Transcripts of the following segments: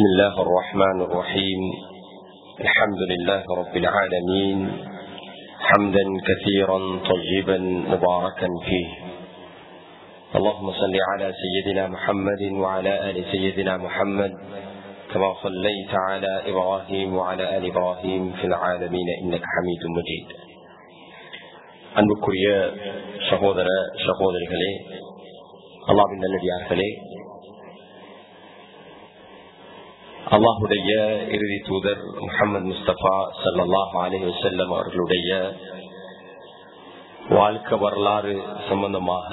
بسم الله الرحمن الرحيم الحمد لله رب العالمين حمدا كثيرا طيبا مباركا فيه اللهم صل على سيدنا محمد وعلى آل سيدنا محمد كما صليت على إبراهيم وعلى آل إبراهيم في العالمين إنك حميد مجيد அன்புக்குரிய சகோதர சகோதரிகளே அல்லாவின் நல்லடியார்களே அல்லாஹுடைய இறுதி தூதர் முகமது முஸ்தபா சல்லாஹ் அலி வசல்லம் அவர்களுடைய வாழ்க்கை வரலாறு சம்பந்தமாக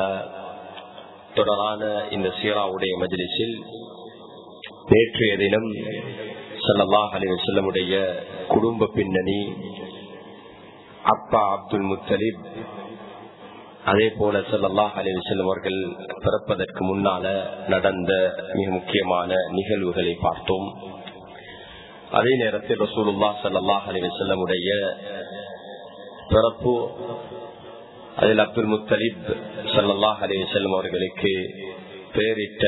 தொடரான இந்த சீராவுடைய மஜிலிஸில் நேற்றைய தினம் சல்லாஹ் அலி வசல்லமுடைய குடும்ப பின்னணி அப்பா அப்துல் முத்தலிப் அதே போல சல்லாஹ் அலி வசல்லம் அவர்கள் பிறப்பதற்கு முன்னால நடந்த மிக முக்கியமான நிகழ்வுகளை பார்த்தோம். அதே நேரத்தில் ரசூலுல்லா சல்லாஹ் அலி செல்லமுடைய பிறப்பு அதில் அப்துல் முத்தலிப் சல்லாஹ் அலி வசல்லம் அவர்களுக்கு பெயரிட்ட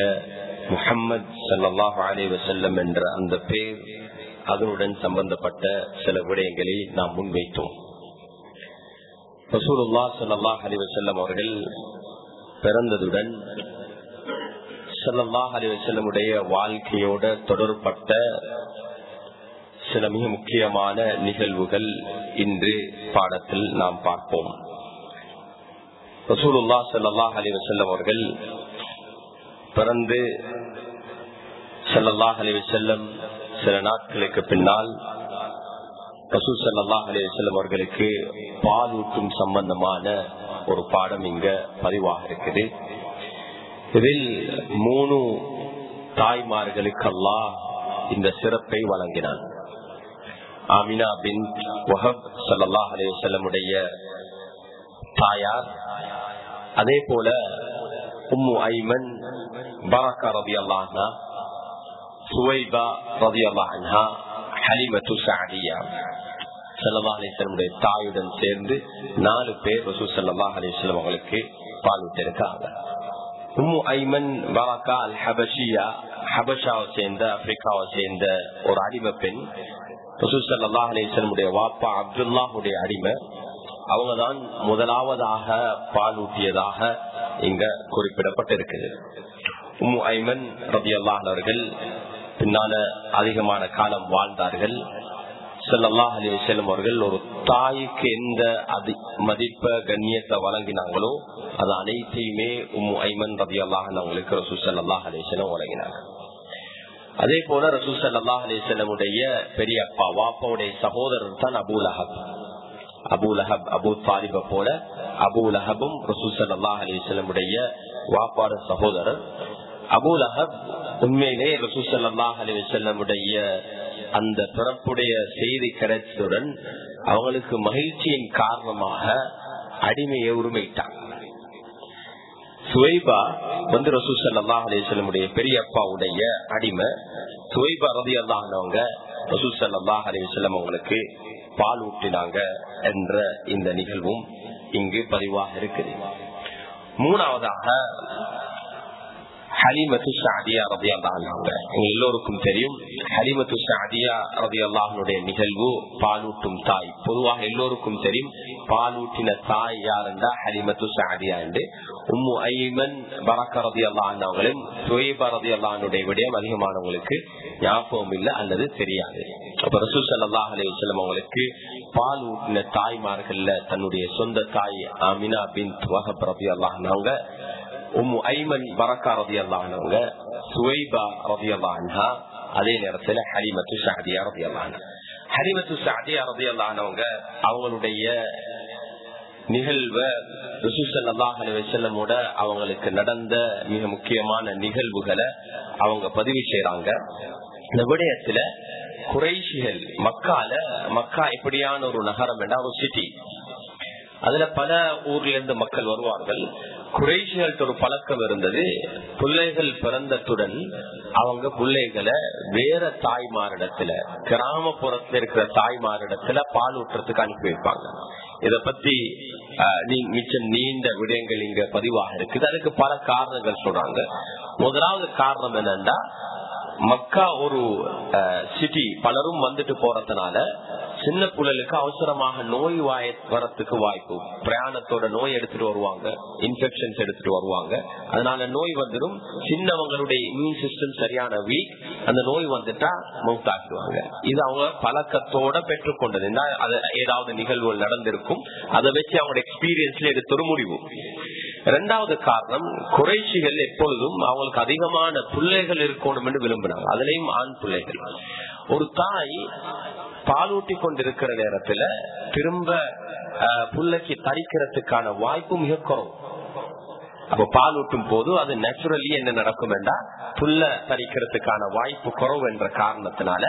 முகம்மது சல்லாஹ் அலி வசல்லம் என்ற அந்த பேர் அதனுடன் சம்பந்தப்பட்ட சில விடயங்களை நாம் முன்வைத்தோம். ரசூலுல்லா சல்லாஹ் அலி வசல்லம் அவர்கள் பிறந்ததுடன் சல்லாஹ் அலி வசல்லமுடைய வாழ்க்கையோட தொடர்பட்ட சில மிக முக்கியமான நிகழ்வுகள் இன்று பாடத்தில் நாம் பார்ப்போம். ரசூலுல்லா சல்லாஹ் அலி வசல்லம் அவர்கள் பிறந்து சல்லாஹ் அலி வசல்லம் சில நாட்களுக்கு பின்னால் ரசூல் சல்லாஹ் அலி வசல்லம் அவர்களுக்கு பால் ஊட்டும் சம்பந்தமான ஒரு பாடம் இங்க பதிவாக இருக்குது. இதில் மூணு தாய்மார்களுக்கெல்லாம் இந்த சிறப்பை வழங்கினான். ஆமினா பின் வஹப் சல்லாஹ் அலி தாயார். அதே போல உம்மு ஐமன் பராக்கா ரவி அல்லாஹா சுவைபா ரவி அல்லாஹா ஹலிமத்து சாடியா சல்லா அலிசனுடைய தாயுடன் சேர்ந்து நாலு பேர் ரசூ சல்லா அலிஸ்லம் அவங்களுக்கு பால் விட்டிருக்காங்க உம்மு ஐமன் பரக்கா அல் ஹபஷியா ஹபஷாவை சேர்ந்த ஆப்பிரிக்காவை சேர்ந்த ஒரு அடிமை பெண் ரசூ சல்லா அலிசனுடைய வாப்பா அப்துல்லாஹுடைய அடிமை. அவங்கதான் முதலாவதாக பால் ஊட்டியதாக இங்க குறிப்பிடப்பட்டிருக்குது. உம்மு ஐமன் ரபி அல்லாஹ் அவர்கள் பின்னால அதிகமான காலம் வாழ்ந்தார்கள். செல்லல்லாஹ் அலி செல்லும் அவர்கள் ஒரு தாய்க்கு எந்த அதி மதிப்ப கண்ணியத்தை வழங்கினாங்களோ அது அனைத்தையுமே உம் ஐமன் ரபி அல்லாஹ் அவங்களுக்கு ரசூ சல்லாஹ் அலி செல்லம் வழங்கினாங்க அதே போல ரசூ சல்லாஹ் அலி செல்லமுடைய பெரிய அப்பா வாப்பாவுடைய சகோதரர் தான் அபூல் அஹப் அபு அஹப் அபு தாலிப போல அபூல் அஹபும் ரசூ சல்லாஹ் அலி செல்லமுடைய வாப்பாட சகோதரர். அபு அஹப் உண்மையிலே ரசூ அலி செல்லமுடைய அந்த பிறப்புடைய செய்தி கிடைச்சதுடன் அவங்களுக்கு மகிழ்ச்சியின் காரணமாக அடிமையை உரிமைட்டாங்க. சுவைபா வந்து ரசூ சல்லா அலிஸ்லமுடைய பெரிய பெரியப்பாவுடைய அடிமை சுவைபா ரதி அல்லாஹனவங்க ரசூ சல்லாஹ் அலிஸ்லம் அவங்களுக்கு பால் ஊட்டினாங்க என்ற இந்த நிகழ்வும் இங்கு பதிவாக இருக்குது. மூணாவதாக ஹலிமத்து சாதியா ரதி அல்லாஹாங்க எல்லோருக்கும் தெரியும் ஹலிமத்து சாதியா ரதி அல்லாஹனுடைய நிகழ்வு பாலூட்டும் தாய். பொதுவாக எல்லோருக்கும் தெரியும் பாலூட்டின தாய் யார் என்றா ஹலிமத்து சாதியா என்று. உம்மு ஐமன் பரக்க ரதி அவங்களும் சுயபா ரதி அல்லாஹனுடைய விடயம் அதிகமானவங்களுக்கு ஞாபகம் இல்லை அல்லது தெரியாது. அப்ப ரசூ சல்லாஹ் அலி வல்லம் அவங்களுக்கு பால் ஊட்டின தாய்மார்கள்ல தன்னுடைய சொந்த தாய் அமினா பின் வஹப் ரபி அல்லாஹ்னவங்க உம் ஐமன் பரக்கா ரதி அல்லாஹனவங்க சுவைபா ரதி அல்லாஹா அதே நேரத்துல ஹரிமத்து சாதியா ரதி அல்லாஹ் ஹரிமத்து சாதியா ரதி அல்லாஹனவங்க அவங்களுடைய நிகழ்வ செல்லமோட அவங்களுக்கு நடந்த மிக முக்கியமான நிகழ்வுகளை அவங்க பதிவு செய்யறாங்க இந்த விடயத்துல குறைஷிகள் மக்கால மக்கா எப்படியான ஒரு நகரம் என்ற ஒரு சிட்டி அதுல பல ஊர்ல இருந்து மக்கள் வருவார்கள். குறைஷிகள்ட்ட ஒரு பழக்கம் இருந்தது. பிள்ளைகள் பிறந்ததுடன் அவங்க பிள்ளைகளை வேற தாய்மாரிடத்துல கிராமப்புறத்துல இருக்கிற தாய்மாரிடத்துல பால் ஊற்றத்துக்கு அனுப்பி வைப்பாங்க. இத பத்தி மிச்சம் நீண்ட விடயங்கள் இங்க பதிவாக இருக்குது. அதுக்கு பல காரணங்கள் சொல்றாங்க. முதலாவது காரணம் என்னன்னா மக்கா ஒரு சிட்டி பலரும் வந்துட்டு போறதுனால சின்ன புழலுக்கு அவசரமாக நோய் வாய வரத்துக்கு வாய்ப்பு. பிரயாணத்தோட நோய் எடுத்துட்டு வருவாங்க. இன்ஃபெக்ஷன்ஸ் எடுத்துட்டு வருவாங்க. அதனால நோய் வந்துடும் சின்னவங்களுடைய இம்யூன் சிஸ்டம் சரியான வீக் அந்த நோய் வந்துட்டா மவுத்தாக்குவாங்க இது அவங்க பழக்கத்தோட பெற்றுக்கொண்டது. ஏதாவது நிகழ்வுகள் நடந்திருக்கும். அதை வச்சு அவங்களோட எக்ஸ்பீரியன்ஸ்ல எடுத்து ஒரு முடிவு இரண்டாவது காரணம் குறைச்சிகள் எப்பொழுதும் அவங்களுக்கு அதிகமான பிள்ளைகள் இருக்கணும் என்று விரும்பினாங்க. அதுலயும் ஆண் பிள்ளைகள். ஒரு தாய் பாலூட்டி கொண்டிருக்கிற நேரத்துல திரும்ப புள்ளைக்கு தரிக்கிறதுக்கான வாய்ப்பு மிக குறவு. அப்ப பால் ஊட்டும் போது அது நேச்சுரலி என்ன நடக்கும் என்றா புல்ல தரிக்கிறதுக்கான வாய்ப்பு குறவு என்ற காரணத்தினால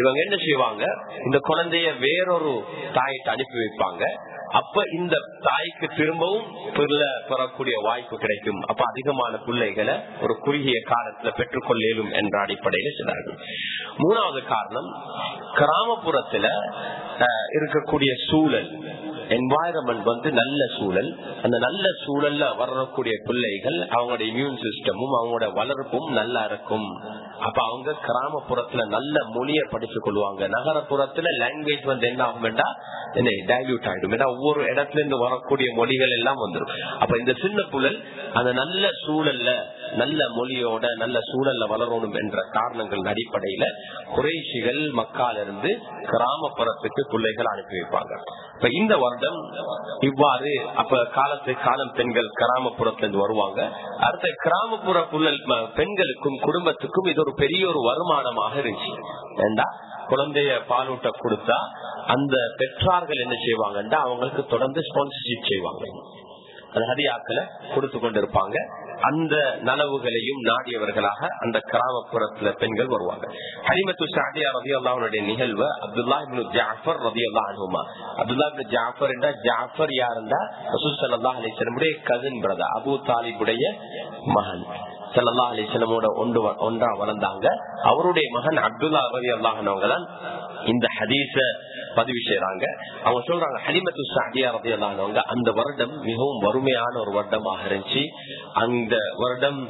இவங்க என்ன செய்வாங்க இந்த குழந்தைய வேறொரு தாயிட்டு அனுப்பி வைப்பாங்க. அப்ப இந்த தாய்க்கு திரும்பவும் புல்ல பெறக்கூடிய வாய்ப்பு கிடைக்கும். அப்ப அதிகமான பிள்ளைகளை ஒரு குறுகிய காலத்துல பெற்றுக்கொள்ள இயலும் என்ற அடிப்படையில சொன்னார்கள் மூணாவது காரணம் கிராமப்புறத்துல இருக்கக்கூடிய சூழல். என்வாயரமெண்ட் வந்து நல்ல சூழல். அந்த நல்ல சூழல்ல வரக்கூடிய பிள்ளைகள் அவங்களோட இம்யூன் சிஸ்டமும் அவங்களோட வளர்ப்பும் நல்லா இருக்கும். அப்ப அவங்க கிராமப்புறத்துல நல்ல மொழியை படிச்சு கொள்வாங்க. நகரப்புறத்துல லாங்குவேஜ் வந்து என்ன ஆகும்டா என்ன டைல்யூட் ஆயிடும். ஏன்னா ஒவ்வொரு இடத்துல இருந்து வரக்கூடிய மொழிகள் எல்லாம் வந்துடும் அப்ப இந்த சின்ன புழல் அந்த நல்ல சூழல்ல நல்ல மொழியோட நல்ல சூழல்ல வளரணும் என்ற காரணங்கள் அடிப்படையில குறைஷிகள் மக்கால இருந்து கிராமப்புறத்துக்கு பிள்ளைகள் அனுப்பி வைப்பாங்க. இப்ப இந்த வருடம் இவ்வாறு அப்ப காலத்து காலம் பெண்கள் கிராமப்புறத்திலிருந்து வருவாங்க. அடுத்த கிராமப்புற பெண்களுக்கும் குடும்பத்துக்கும் இது ஒரு பெரிய ஒரு வருமானமாக இருந்துச்சு. ஏண்டா? குழந்தைய பாலூட்ட கொடுத்தா அந்த பெற்றார்கள் என்ன செய்வாங்கன்னா அவங்களுக்கு தொடர்ந்து ஸ்பான்சர்ஷிப் செய்வாங்க. அந்த ஹதியாக்களை கொடுத்து கொண்டிருப்பாங்க அந்த நனவுகளையும் நாடியவர்களாக அந்த கிராமப்புறத்துல பெண்கள் வருவாங்க. ஹரிமத்து ஷாதியா ரவி அல்லாவுடைய நிகழ்வு அப்துல்லா இப்னு ஜாஃபர் ரவி அல்லா அனுமா அப்துல்லா இப்னு ஜாஃபர் என்றா ஜாஃபர் யாருந்தா ரசூல் சல்லா அலிஸ்லமுடைய கசின் பிரதர் அபு தாலிபுடைய மகன். சல்லா அலிஸ்லமோட ஒன்று ஒன்றா வளர்ந்தாங்க. அவருடைய மகன் அப்துல்லா ரவி அல்லாஹனவங்க தான் இந்த ஹதீஸ பதிவு செய்யறாங்க அவங்க சொல்றாங்க ஹலிமத்து சாதியா ரவி அந்த வருடம் மிகவும் வறுமையான ஒரு வருடமாக இருந்துச்சு. அந்த வருடம்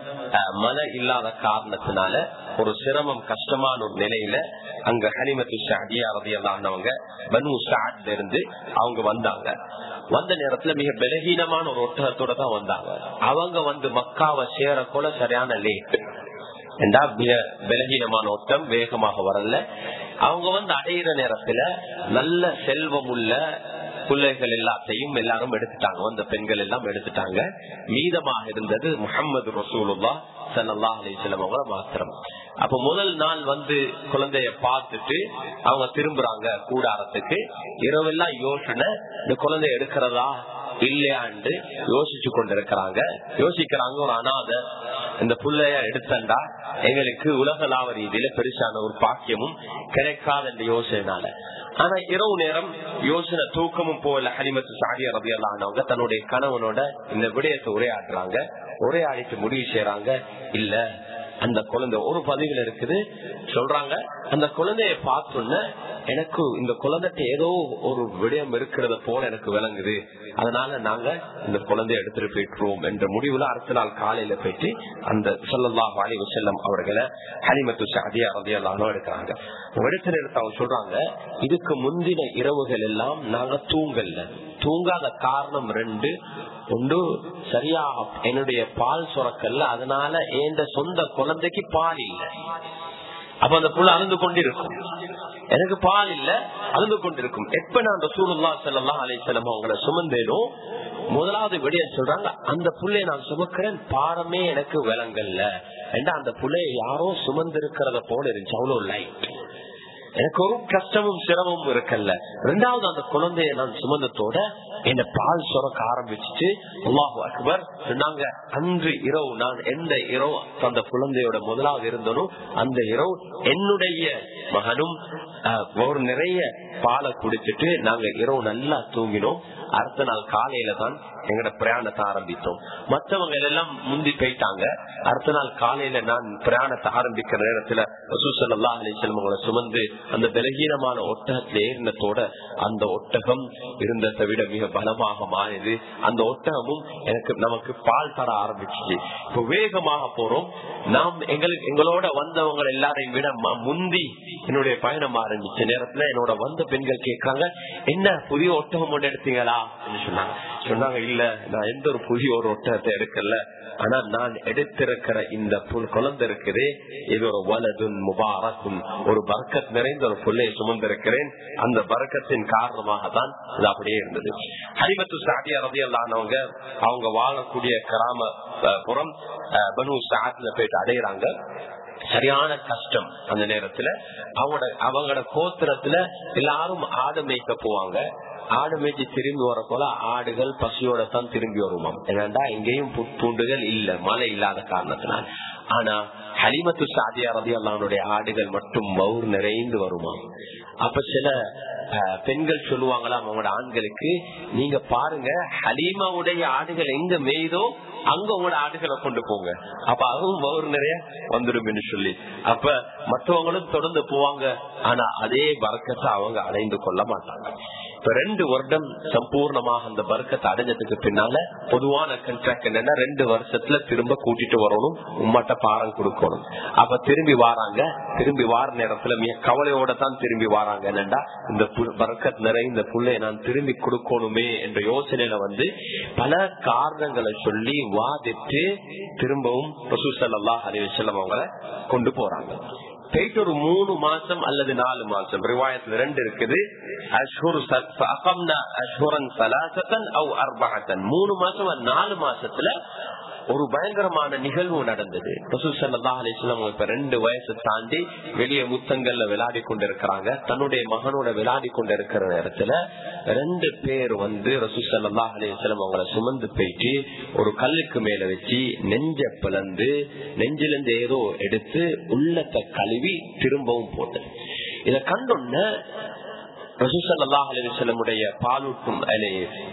மழை இல்லாத காரணத்தினால ஒரு சிரமம் கஷ்டமான ஒரு நிலையில அங்க ஹலிமத்து சாதியா ரவி பனு சாட்ல இருந்து அவங்க வந்தாங்க. வந்த நேரத்துல மிக பலகீனமான ஒரு ஒட்டகத்தோட தான் வந்தாங்க. அவங்க வந்து மக்காவை சேர கூட சரியான லேட் என்றா மிக பலகீனமான ஓட்டம் வேகமாக வரல. அவங்க வந்து அடையிற நேரத்துல நல்ல செல்வம் உள்ள பிள்ளைகள் எல்லாத்தையும் எல்லாரும் எடுத்துட்டாங்க. அந்த பெண்கள் எல்லாம் எடுத்துட்டாங்க. மீதமாக இருந்தது முகமது ரசூலுல்லா சல்லா அலிஸ்லம் அவங்கள மாத்திரம். அப்ப முதல் நாள் வந்து குழந்தைய பார்த்துட்டு அவங்க திரும்புறாங்க கூடாரத்துக்கு. இரவெல்லாம் யோசனை இந்த குழந்தைய எடுக்கிறதா இல்லையாண்டு யோசிச்சு கொண்டிருக்கிறாங்க. யோசிக்கிறாங்க ஒரு அனாதை. இந்த புள்ளைய எடுத்தண்டா? எங்களுக்கு உலகளாவ ரீதியில பெருசான ஒரு பாக்கியமும் கிடைக்காத இந்த யோசனைனால. ஆனா இரவு நேரம் யோசனை தூக்கமும் போல ஹரிமத்து சாதியா ரபியல்லானவங்க தன்னுடைய கணவனோட இந்த விடயத்தை உரையாடுறாங்க. உரையாடிட்டு முடிவு செய்யறாங்க இல்ல அந்த குழந்தை ஒரு பதிவுல இருக்குது. சொல்றாங்க அந்த குழந்தைய பார்த்தோன்ன எனக்கு இந்த குழந்தைட்ட ஏதோ ஒரு விடயம் இருக்கிறத போல எனக்கு விளங்குது. அதனால நாங்க இந்த குழந்தைய எடுத்துட்டு போயிட்டுருவோம் என்ற முடிவுல அடுத்த நாள் காலையில போயிட்டு அந்த சொல்லல்லா வாலி செல்லம் அவர்களை ஹனிமத்து சாதியா ரதியெல்லாம் எடுக்கிறாங்க. எடுத்த நேரத்தை அவங்க சொல்றாங்க இதுக்கு முந்தின இரவுகள் எல்லாம் நாங்க தூங்கல்ல தூங்காத காரணம் ரெண்டு. ஒன்று சரியா என்னுடைய பால் சுரக்கல்ல. அதனால என் சொந்த குழந்தைக்கு பால் இல்லை. அப்ப அந்த புள்ள அழுந்து கொண்டிருக்கும். எனக்கு பால் இல்ல அழுந்து கொண்டிருக்கும். எப்ப நான் ரசூலுல்லா செல்லாம் அலிசல்லம் அவங்கள சுமந்தேனோ முதலாவது விடைய சொல்றாங்க அந்த புள்ளைய நான் சுமக்கிறேன் பாரமே எனக்கு விளங்கல்ல ஏண்டா அந்த புள்ளைய யாரோ சுமந்திருக்கிறத போல இருந்துச்சு அவ்வளவு லைட் எனக்கு ஒரு கஷ்டமும் சிரமமும் இருக்கல்ல. ரெண்டாவது அந்த குழந்தைய நான் சுமந்தத்தோட என்ன பால் சுரக்க ஆரம்பிச்சுட்டு அல்லாஹு அக்பர். நாங்க அன்று இரவு நான் எந்த இரவு அந்த குழந்தையோட முதலாவது இருந்தனோ அந்த இரவு என்னுடைய மகனும் ஒரு நிறைய பாலை குடிச்சிட்டு நாங்க இரவு நல்லா தூங்கினோம். அடுத்த நாள் காலையில தான் எங்கட பிரயாணத்தை ஆரம்பித்தோம். மற்றவங்க எல்லாம் முந்தி போயிட்டாங்க அடுத்த நாள் காலையில நான் பிரயாணத்தை ஆரம்பிக்கிற நேரத்துல ரசூசல்லா அலிசல்மங்களை சுமந்து அந்த பலகீனமான ஒட்டகத்துல ஏறினத்தோட அந்த ஒட்டகம் இருந்ததை விட மிக பலமாக மாறியது. அந்த ஒட்டகமும் எனக்கு நமக்கு பால் தர ஆரம்பிச்சு இப்ப வேகமாக போறோம். நாம் எங்களுக்கு எங்களோட வந்தவங்க எல்லாரையும் விட முந்தி என்னுடைய பயணம் ஆரம்பிச்ச நேரத்துல என்னோட வந்த பெண்கள் கேட்காங்க என்ன புதிய ஒட்டகம் ஒன்று எடுத்தீங்களா? சொன்னாங்க. சொன்னாங்க இல்ல நான் எந்த ஒரு புதிய ஒரு ஒட்டகத்தை எடுக்கல. ஆனா நான் எடுத்திருக்கிற இந்த குழந்தை இருக்குது இது ஒரு வலதும் முபாரக்கும். ஒரு பர்க்கத் நிறைந்த ஒரு புள்ளையை சுமந்திருக்கிறேன். அந்த பர்க்கத்தின் காரணமாக தான் இது அப்படியே இருந்தது. ஹரிபத்து சாதியா ரதியல்லானவங்க அவங்க வாழக்கூடிய கிராம புறம் பனு சாத்துல போயிட்டு அடையிறாங்க. சரியான கஷ்டம் அந்த நேரத்துல. அவங்களோட அவங்களோட கோத்திரத்துல எல்லாரும் ஆடு மேய்க்க போவாங்க. ஆடு மேய்ச்சி திரும்பி வர போல ஆடுகள் பசியோட தான் திரும்பி வருமாம். ஏன்னா எங்கேயும் புத்துண்டுகள் இல்ல மழை இல்லாத காரணத்தினால். ஆனா ஹலிமத்து சாதியா ரதி அல்லானுடைய ஆடுகள் மட்டும் மவுர் நிறைந்து வருமாம். அப்ப சில பெண்கள் சொல்லுவாங்களாம் அவங்களோட ஆண்களுக்கு நீங்க பாருங்க ஹலீமாவுடைய ஆடுகள் எங்க மேய்தோ அங்க உங்களோட ஆடுகளை கொண்டு போங்க. அப்ப அதுவும் மவுர் நிறைய வந்துடும் சொல்லி. அப்ப மற்றவங்களும் தொடர்ந்து போவாங்க. ஆனா அதே வரக்கத்தை அவங்க அடைந்து கொள்ள மாட்டாங்க. ரெண்டு வருடம் சம்பூர்ணமாக அந்த பர்க்கத்தை அடைஞ்சதுக்கு பின்னால பொதுவான கண்ட்ராக்ட் என்னன்னா ரெண்டு வருஷத்துல திரும்ப கூட்டிட்டு வரணும் உம்மட்ட பாரம் கொடுக்கணும். அப்ப திரும்பி வாராங்க திரும்பி வார நேரத்துல மிக கவலையோட தான் திரும்பி வாராங்க. என்னண்டா இந்த பர்க்கத் நிறைந்த புள்ளை நான் திரும்பி கொடுக்கணுமே என்ற யோசனையில வந்து பல காரணங்களை சொல்லி வாதிட்டு திரும்பவும் ரசூசல்லா அலிவசல்லம் அவங்கள கொண்டு போறாங்க. போயிட்டு ஒரு மூணு மாசம் அல்லது நாலு மாசம். ரிவாயத்துல ரெண்டு இருக்குது. மூணு மாசம் நாலு மாசத்துல ஒரு பயங்கரமான நிகழ்வு நடந்தது. இப்ப ரெண்டு வயசு தாண்டி வெளியே முத்தங்கள்ல விளையாடி கொண்டிருக்கிறாங்க. தன்னுடைய மகனோட விளையாடி கொண்டிருக்கிற நேரத்துல ரெண்டு பேர் வந்து ரசூசல்லா அலிஸ்லாம் அவங்கள சுமந்து போயிட்டு ஒரு கல்லுக்கு மேல வச்சு நெஞ்ச பிளந்து நெஞ்சிலிருந்து ஏதோ எடுத்து உள்ளத்தை கழுவி திரும்பவும் போட்டு இத கண்டொன்ன ரசூசல்லாஹுடைய பாலூட்டும்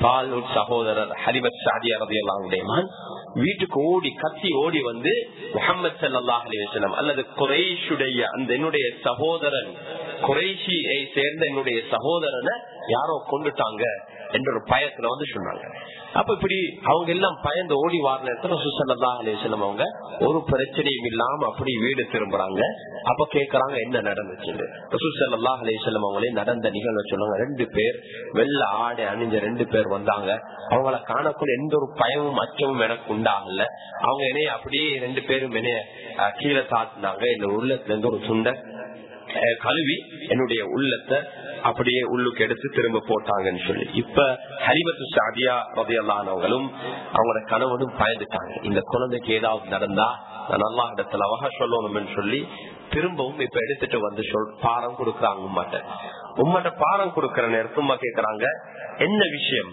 பாலூட் சகோதரர் ஹரிபத் சாதியா ரதியல்லாவுடைய மகன் வீட்டுக்கு ஓடி கத்தி ஓடி வந்து முகமது சல்லாஹ் அலிவசலம் அல்லது குறைஷுடைய அந்த என்னுடைய சகோதரன் குறைஷியை சேர்ந்த என்னுடைய சகோதரனை யாரோ கொண்டுட்டாங்க என்ற ஒரு பயத்துல வந்து சொன்னாங்க. அப்ப இப்படி அவங்க எல்லாம் பயந்து ஓடி வார நேரத்துல சுசல்லா அவங்க ஒரு பிரச்சனையும் இல்லாம அப்படி வீடு திரும்புறாங்க. அப்ப கேக்குறாங்க என்ன நடந்துச்சு சுசல்லா அலிஸ்லம் அவங்களே நடந்த நிகழ்வு சொன்னாங்க ரெண்டு பேர் வெள்ள ஆடை அணிஞ்ச ரெண்டு பேர் வந்தாங்க. அவங்கள காணக்கூடிய எந்த ஒரு பயமும் அச்சமும் எனக்கு உண்டாகல. அவங்க என்னைய அப்படியே ரெண்டு பேரும் என்னைய கீழே தாத்தினாங்க. இந்த உள்ளத்துல இருந்து ஒரு சுண்டை கழுவி என்னுடைய உள்ளத்தை அப்படியே உள்ளுக்கு எடுத்து திரும்ப போட்டாங்கன்னு சொல்லி. இப்ப ஹரிபத்து சாதியா ரதையல்லானவங்களும் அவங்களோட கணவனும் பயந்துட்டாங்க. இந்த குழந்தைக்கு ஏதாவது நடந்தா நான் நல்லா இடத்துல அவக சொல்லணும்னு சொல்லி திரும்பவும் இப்ப எடுத்துட்டு வந்து சொல் பாரம் கொடுக்குறாங்க உம்மாட்ட உம்மாட்ட பாரம் கொடுக்கற நேரத்தும் கேக்குறாங்க என்ன விஷயம்?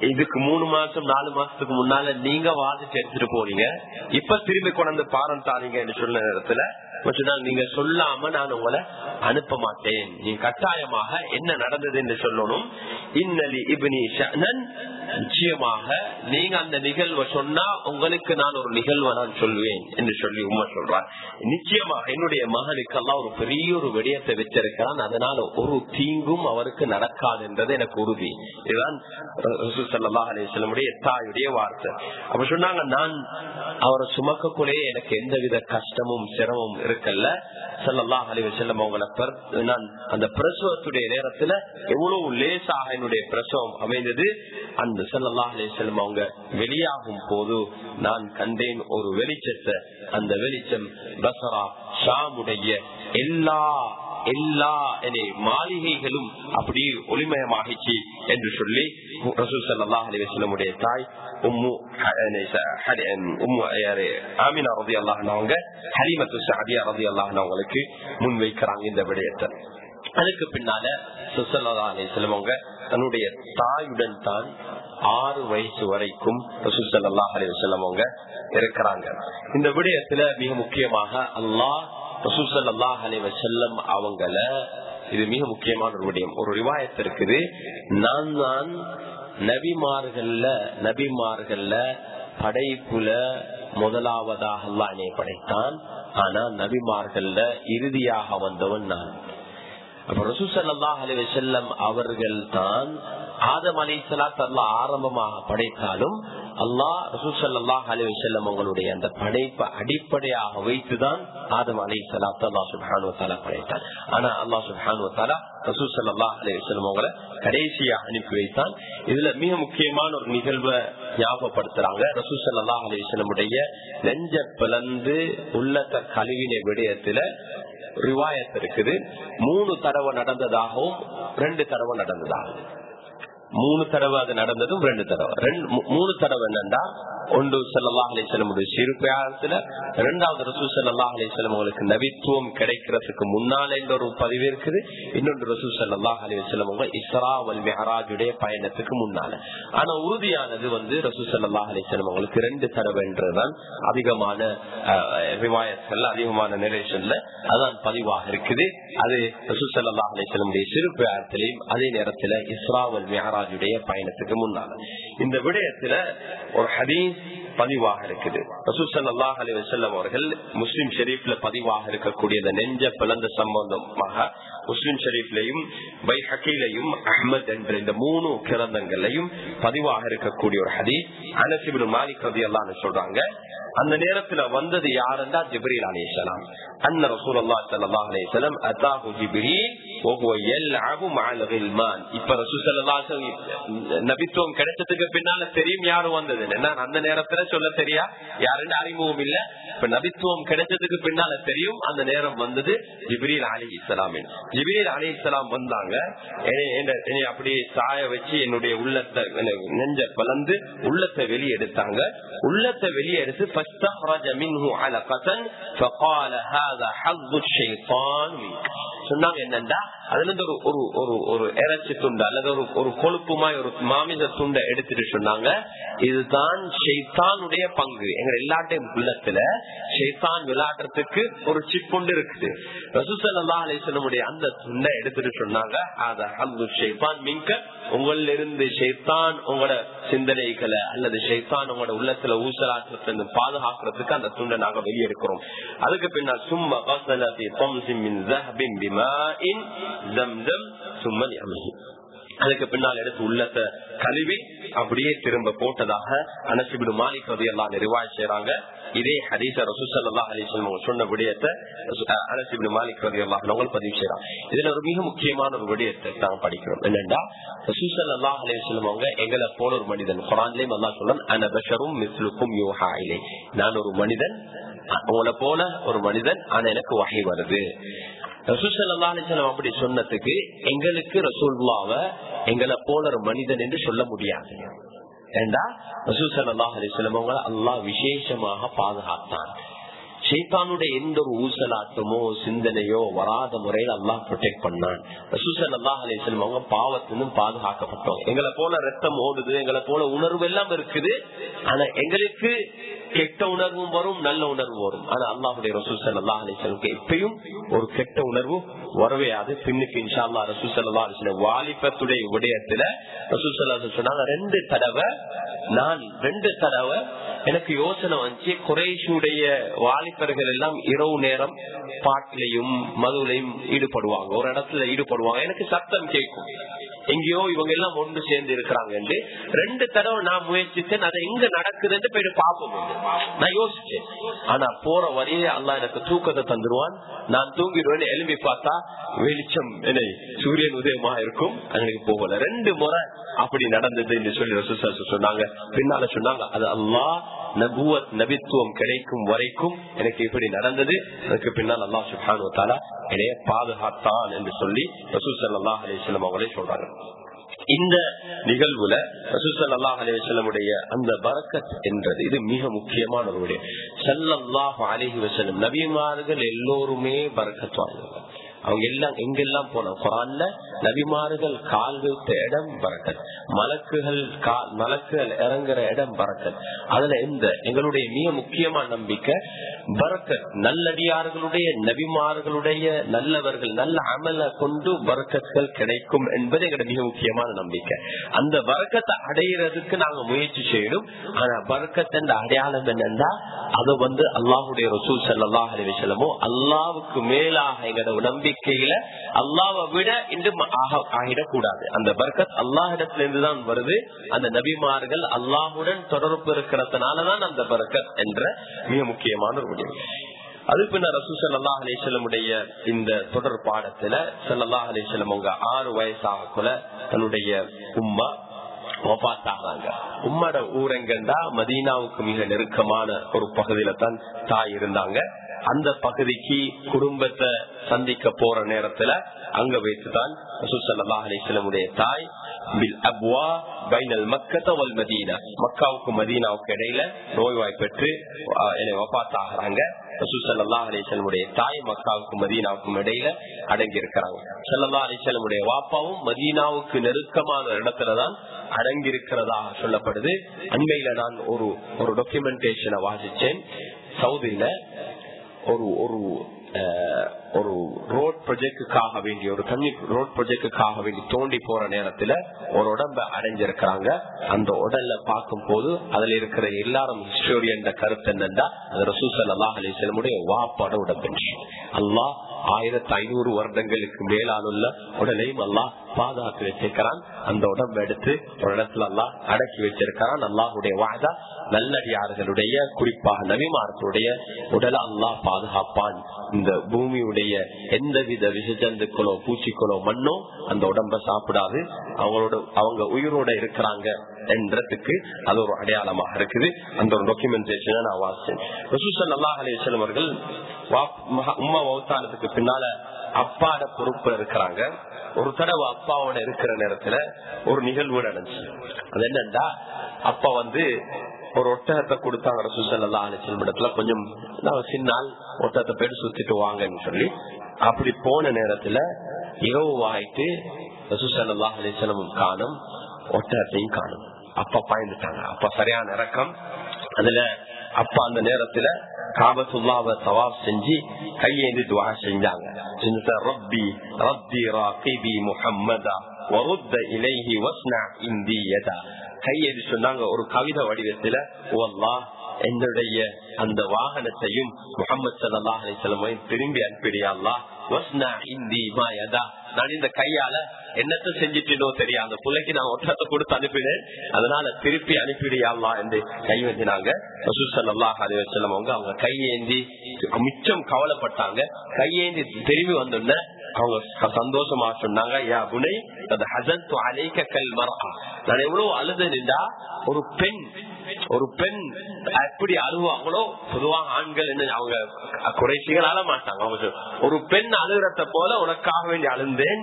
இதுக்கு மூணு மாசம் நாலு மாசத்துக்கு முன்னால நீங்க வாதிச்சு எடுத்துட்டு போனீங்க இப்ப திரும்பி கொண்டு பாரம் தாரீங்கன்னு சொன்ன நேரத்துல நீங்க சொல்லாம நான் உங்களை அனுப்ப மாட்டேன். நீங்க கட்டாயமாக என்ன நடந்தது என்று சொல்லணும். இன்னலி இபினி நிச்சயமாக நீங்க அந்த நிகழ்வை சொன்னா உங்களுக்கு நான் ஒரு நிகழ்வை நான் சொல்லுவேன் என்று சொல்லி உண்மை சொல்றார். நிச்சயமாக என்னுடைய மகனுக்கெல்லாம் ஒரு பெரிய ஒரு விடயத்தை வச்சிருக்கிறான். அதனால ஒரு தீங்கும் அவருக்கு நடக்காது என்றது எனக்கு உறுதி. இதுதான் தாயுடைய வார்த்தை. அப்ப சொன்னாங்க நான் அவரை சுமக்கக்குள்ளே எனக்கு எந்தவித கஷ்டமும் சிரமம் இருக்கல்ல செல்லல்லா அலைவர் செல்லம் அவங்கள நான் அந்த பிரசவத்துடைய நேரத்துல எவ்வளவு லேசாக என்னுடைய பிரசவம் அமைந்தது. அந்த செல்லல்லா அலி செல்லம் அவங்க வெளியாகும் போது நான் கண்டேன் ஒரு வெளிச்சத்தை. அந்த வெளிச்சம் பசரா ஷாமுடைய எல்லா எல்லா மாளிகைகளும் அப்படி ஒளிமயமாகிச்சு என்று சொல்லி ரசூல் சல்லாஹ் அலி வசலமுடைய தாய் உம்மு ஆமினா ரதி அல்லாஹ்னவங்க ஹரிமத்து சாதியா ரதி அல்லாஹ்னவங்களுக்கு முன் வைக்கிறாங்க இந்த விடயத்தை. அதுக்கு பின்னால சுசல்லா அலிஸ்லமவங்க தன்னுடைய தாயுடன் தான் ஆறு வயசு வரைக்கும் ரசூசல்லாஹ் அலிவசல்லமவங்க இருக்கிறாங்க. இந்த விடயத்துல மிக முக்கியமாக அல்லாஹ் ரசூசல்லாஹ் அலிவசல்லம் அவங்கள இது மிக முக்கியமான ஒரு விடயம். ஒரு ரிவாயத்து இருக்குது. நான் தான் நபிமார்கள்ல நபிமார்கள்ல படைப்புல முதலாவதாக அல்லாஹ் என்னை படைத்தான். ஆனா நபிமார்கள்ல இறுதியாக வந்தவன் நான். அப்ப ரசூசல்லாஹ் அலி செல்லம் அவர்கள் தான் ஆதம் அலி சலாத் அல்லா ஆரம்பமாக படைத்தாலும் அல்லாஹ் ரசூசல்லாஹ் அலி செல்லம் உங்களுடைய அந்த படைப்பை அடிப்படையாக வைத்துதான் ஆதம் அலி சலாத் அல்லா சுபானு தாலா படைத்தார். ஆனா அல்லா சுபானு தாலா ரசூசல்லாஹ் அலி செல்லம் உங்களை கடைசியா அனுப்பி வைத்தான். இதுல மிக முக்கியமான ஒரு நிகழ்வை ஞாபகப்படுத்துறாங்க. ரசூசல்லாஹ் அலி செல்லமுடைய நெஞ்ச பிளந்து உள்ளத்த கழுவின விடயத்துல ரிவாயத் இருக்குது. மூணு தடவை நடந்ததாகவும் ரெண்டு தடவை நடந்ததாகவும். மூணு தடவை அது நடந்ததும் ரெண்டு தடவை. ரெண்டு மூணு தடவை என்னண்டா ஒன்று செல்லல்லா அலிசலமுடைய சிறு பிரயாணத்துல இரண்டாவது ரசூ செல்லல்லா அலிசலம் உங்களுக்கு நபித்துவம் கிடைக்கிறதுக்கு முன்னால என்ற ஒரு பதிவு இருக்குது. இன்னொன்று ரசூ செல்லல்லா அலிசலம் இஸ்ரா வல் மெஹராஜுடைய பயணத்துக்கு முன்னால. ஆனா உறுதியானது வந்து ரசூ செல்லல்லா அலிசலம் உங்களுக்கு ரெண்டு தடவைன்றதுதான் அதிகமான ரிவாயத்கள் அதிகமான நிலேஷன்ல அதான் பதிவாக இருக்குது. அது ரசூ செல்லல்லா அலிசலமுடைய சிறு பிரயாணத்திலையும் அதே நேரத்துல இஸ்ரா வல் மெஹராஜுடைய பயணத்துக்கு முன்னால. இந்த விடயத்துல ஒரு ஹதீஸ் பதிவாக இருக்குது. ரசூசல்லாஹ் அலி அவர்கள் முஸ்லிம் ஷெரீப்ல பதிவாக இருக்கக்கூடிய நெஞ்ச பிளந்த சம்பந்தமாக முஸ்லிம் ஷெரீப்லையும் பை ஹக்கீலையும் அஹ்மத் என்ற இந்த மூணு கிரந்தங்களையும் பதிவாக இருக்கக்கூடிய ஒரு ஹதீஸ். அனசிபின் மாலிக் ரதி அல்லான்னு சொல்றாங்க. அந்த நேரத்துல வந்தது யாருந்தா ஜிப்ரீல் அலிசலாம் அன்ன ரசூலல்லா சல்லா அலிசலம் அத்தாஹு ஜிப்ரீல் இப்ப ரசூசல்லா நபித்துவம் கிடைச்சதுக்கு பின்னால தெரியும் யாரும் வந்தது. என்ன? அந்த நேரத்துல சொல்ல தெரியா? யாருன்னு அறிமுகம் இல்ல. இப்ப நபித்துவம் கிடைச்சதுக்கு பின்னால தெரியும் அந்த நேரம் வந்தது ஜிப்ரீல் அலி இஸ்லாமின் ஜிப்ரீல் அலி இஸ்லாம் வந்தாங்க. என்னை அப்படியே சாய வச்சு என்னுடைய உள்ளத்தை நெஞ்ச பலந்து உள்ளத்தை வெளியே எடுத்தாங்க உள்ளத்தை வெளியெடுத்து فاستخرج منه علقة فقال هذا حظ الشيطان منك. சொன்னாங்க என்னண்டா? அதுல இருந்து ஒரு ஒரு ஒரு ஒரு இறைச்சி துண்டு அல்லது ஒரு ஒரு கொழுப்புமாய் ஒரு மாமிச துண்டை எடுத்துட்டு சொன்னாங்க. இதுதான் ஷெய்தானுடைய பங்கு. எங்க எல்லாட்டையும் உள்ளத்துல ஷெய்தான் விளையாடுறதுக்கு ஒரு சிப்புண்டு இருக்குது. ரசூசல்லா அலிசனுடைய அந்த துண்டை எடுத்துட்டு சொன்னாங்க. அத அல்து ஷெய்தான் மிங்க உங்கள இருந்து ஷெய்தான் உங்களோட சிந்தனைகளை அல்லது ஷெய்தான் உங்களோட உள்ளத்துல ஊசலாற்றத்தை பாதுகாக்கிறதுக்கு அந்த துண்டை நாங்க வெளியெடுக்கிறோம். அதுக்கு பின்னால் சும்மா அதுக்கு பின்னால் எடுத்து உள்ளத்தை கழுவி அப்படியே திரும்ப போட்டதாக அனசிபிடு மாலிக் ரதி எல்லாம் நிர்வாகம் செய்யறாங்க இதே ஹரீச ரசூசல்லா அலிஸ்லம் சொன்ன விடயத்தை அனசிபிடு மாலிக் ரதி எல்லாம் பதிவு செய்யறாங்க இதுல ஒரு மிக முக்கியமான ஒரு விடயத்தை நாங்க படிக்கிறோம். என்னன்னா ரசூசல்லா அலிஸ்லம் அவங்க எங்களை போல ஒரு மனிதன் குரான்லயும் அல்லா சொல்றேன் அனபஷரும் மிஸ்லுக்கும் யோகா இலே நான் ஒரு மனிதன் உங்களை போல ஒரு மனிதன் ஆனா எனக்கு வகை வருது. ரசூசல்லாம் அப்படி சொன்னதுக்கு எங்களுக்கு ரசூல்லாவ எங்களை போல ஒரு மனிதன் என்று சொல்ல முடியாது. ஏண்டா? ரசூசல்லாஹ் அலிஸ்லம் அவங்களை அல்லாஹ் விசேஷமாக பாதுகாத்தான். ஷேத்தானுடைய எந்த ஒரு ஊசலாட்டமோ சிந்தனையோ வராத முறையில் அல்லாஹ் ப்ரொடெக்ட் பண்ணான். ரசூசல் அல்லாஹ் அலிஸ்லம் அவங்க பாவத்திலும் பாதுகாக்கப்பட்டோம். எங்களை போல ரத்தம் ஓடுது எங்களை போல உணர்வு எல்லாம் இருக்குது. ஆனா எங்களுக்கு கெட்ட உணர்வும் வரும் நல்ல உணர்வு வரும். ஆனா அல்லாஹுடைய ரசூசல் சல்லா அலிசனுக்கு எப்பயும் ஒரு கெட்ட உணர்வு வரவையாது. பின்னுக்கு இன்ஷா அல்லா ரசூசல் சல்லா அலிஸ்லம் வாலிபத்துடைய விடயத்துல ரசூசல்லா சொன்னாங்க ரெண்டு தடவை நான் ரெண்டு தடவை எனக்கு யோசனை வந்துச்சு. குறைஷுடைய வாலிபர்கள் எல்லாம் இரவு நேரம் பாட்டிலையும் மதுலையும் ஈடுபடுவாங்க. ஒரு இடத்துல ஈடுபடுவாங்க. எனக்கு சத்தம் கேட்கும். எங்கேயோ இவங்க எல்லாம் ஒன்று சேர்ந்து இருக்கிறாங்க ரெண்டு தடவை நான் முயற்சித்தேன். அதை எங்க நடக்குதுன்னு போயிட்டு பார்ப்போம் நான் யோசிச்சேன். ஆனா போற வழியே அல்லா எனக்கு தூக்கத்தை தந்துருவான். நான் தூங்கிடுவேன். எலும்பி பார்த்தா வெளிச்சம் என்ன சூரியன் உதயமா இருக்கும். எனக்கு போகல. ரெண்டு முறை அப்படி நடந்தது என்று சொல்லி சொன்னாங்க. பின்னால சொன்னாங்க அது அல்லா நபுவத் நபித்துவம் கிடைக்கும் வரைக்கும் எனக்கு இப்படி நடந்தது. அதுக்கு பின்னால் அல்லா சுஹானு தாலா என்னைய பாதுகாத்தான் என்று சொல்லி ரசூசல் அல்லாஹ் அலிஸ்லாம் அவங்களே சொல்றாங்க. இந்த நிகழ்வுல ரசூசல் அல்லாஹ் அலிவசல்லமுடைய அந்த பரக்கத் என்றது இது மிக முக்கியமான ஒரு விடயம் சல்லாஹ் அலிஹி வசலம் நபிமார்கள் எல்லோருமே பரக்கத் வாய்ந்தவங்க அவங்க எல்லாம் எங்கெல்லாம் போனோம்? குரான்ல நபிமார்கள் கால் வைத்த இடம் பறக்கல். மலக்குகள் கால் மலக்குகள் இறங்குற இடம் பறக்கல். அதுல எந்த எங்களுடைய மிக முக்கியமான நம்பிக்கை பறக்கல். நல்லடியார்களுடைய நபிமார்களுடைய நல்லவர்கள் நல்ல அமல கொண்டு பறக்கத்கள் கிடைக்கும் என்பது எங்களோட மிக முக்கியமான நம்பிக்கை. அந்த பறக்கத்தை அடையிறதுக்கு நாங்க முயற்சி செய்யணும். ஆனா பறக்கத் அடையாளம் என்னன்னா அது வந்து அல்லாஹுடைய ரசூல் சல்லாஹ் அலிவிசலமோ அல்லாவுக்கு மேலாக எங்களோட நம்பிக்கையில அல்லாவை விட இன்றும் ஆகிடக்கூடாது. அந்த பர்கத் அல்லாஹிடத்துல இருந்துதான் வருது. அந்த நபிமார்கள் அல்லாஹுடன் தொடர்பு இருக்கிறதுனாலதான் அந்த பர்கத் என்ற மிக முக்கியமான ஒரு முடிவு. அது பின்னர் ரசூ சல்லா அலிசல்லமுடைய இந்த தொடர் பாடத்துல சல்லா அலிசல்லம் அவங்க ஆறு வயசாகக்குள்ள தன்னுடைய உம்மா பார்த்தாங்க உம்மட ஊரெங்கண்டா மதீனாவுக்கு மிக நெருக்கமான ஒரு பகுதியில தான் தாய் இருந்தாங்க. அந்த பகுதிக்கு குடும்பத்தை சந்திக்க போற நேரத்துல அங்க வைத்துதான் அலிஸ்லமுடைய தாய் பில் அப்வா பைனல் மக்கத்த வல் மதீனா மக்காவுக்கு மதீனாவுக்கு இடையில நோய்வாய் பெற்று என்னை வப்பாத்தாகிறாங்க ரசூசல்லா அலிசல்லமுடைய தாய் மக்காவுக்கும் மதீனாவுக்கும் இடையில அடங்கி இருக்கிறாங்க சல்லா அலிசல்லமுடைய வாப்பாவும் மதீனாவுக்கு நெருக்கமான இடத்துலதான் அடங்கி இருக்கிறதாக சொல்லப்படுது. அண்மையில நான் ஒரு ஒரு டாக்குமெண்டேஷனை வாசிச்சேன் சவுதியில ஒரு ஒரு ஒரு ரோட் ப்ரொஜெக்டுக்காக வேண்டி ஒரு தண்ணி ரோட் ப்ரொஜெக்டுக்காக வேண்டி தோண்டி போற நேரத்துல ஒரு உடம்ப அடைஞ்சிருக்கிறாங்க. அந்த உடல்ல பார்க்கும் போது அதுல இருக்கிற எல்லாரும் ஹிஸ்டோரியன் கருத்து என்னன்னா அது ரசூசல் அல்லாஹ் அலிசலமுடைய வாப்பாட உடம்பு அல்லாஹ் ஆயிரத்தி ஐநூறு வருடங்களுக்கு மேலானுள்ள உடலையும் அல்லாஹ் பாதுகாத்து வச்சிருக்கிறான். அந்த உடம்பு எடுத்து ஒரு இடத்துல அல்லாஹ் அடக்கி வச்சிருக்கிறான். அல்லாஹுடைய வாதா நல்லடியார்களுடைய குறிப்பாக நபிமார்களுடைய உடல அல்லா பாதுகாப்பான். இந்த பூமியுடைய எந்தவித விஷஜந்துக்களோ பூச்சிக்களோ மண்ணோ அந்த உடம்ப சாப்பிடாது. அவங்களோட அவங்க உயிரோட இருக்கிறாங்க என்றதுக்கு அது ஒரு அடையாளமாக இருக்குது. அந்த ஒரு டாக்குமெண்டேஷன் நான் வாசிச்சேன். ரசூசன் அல்லாஹ் அலிஸ்லம் அவர்கள் உமா வௌத்தானத்துக்கு பின்னால அப்பாட பொறுப்பு இருக்கிறாங்க. ஒரு தடவை அப்பாவோட இருக்கிற நேரத்துல ஒரு நிகழ்வு நடந்துச்சு. அது என்னன்னா அப்பா வந்து ஒரு ஒட்டகத்தை கொடுத்தாங்க ரசூசல்லா அலிஸ்லம் கொஞ்சம் சின்னால் ஒட்டகத்தை போயிட்டு சுத்திட்டு வாங்கன்னு சொல்லி. அப்படி போன நேரத்துல இரவு வாய்த்து ரசூசல்லா அலிசலமும் காணும் ஒட்டகத்தையும் காணும். அப்பா பாய்ந்துட்டாங்க. அப்பா சரியான இறக்கம். அதுல அப்பா அந்த நேரத்துல காபத்துல்லாவ சவாப் செஞ்சு கையேந்தி துவா செஞ்சாங்க. ரப்பி ரப்பி ராகிபி முஹம்மதா வருத்த இலைஹி வஸ்னா இந்தியதா. கையேறி சொன்னாங்க ஒரு கவிதை வடிவத்துல ஓல்லா என்னுடைய அந்த வாகனத்தையும் முகமது சல்லா அலிசலமையும் திரும்பி அனுப்பிடியா நான் இந்த கையால என்னத்த செஞ்சிட்டோ தெரியா அந்த பிள்ளைக்கு நான் ஒற்றத்தை கொடுத்து அனுப்பினேன் அதனால திருப்பி அனுப்பிடியாங்களா என்று கை வந்தினாங்க அவங்க அவங்க கையேந்தி மிச்சம் கவலைப்பட்டாங்க. கையேந்தி திரும்பி வந்தோன்ன அவங்க சந்தோஷமா சொன்னாங்க யா புனை அது ஹசன் அலைக்க கல் மரா நான் எவ்வளவு அழுது நின்றா ஒரு பெண் ஒரு பெண் எப்படி அழுவாங்களோ பொதுவாக ஆண்கள் என்ன அவங்க குறைச்சிகள் அழ மாட்டாங்க. அவங்க ஒரு பெண் அழுகிறத போல உனக்காக வேண்டி அழுந்தேன்.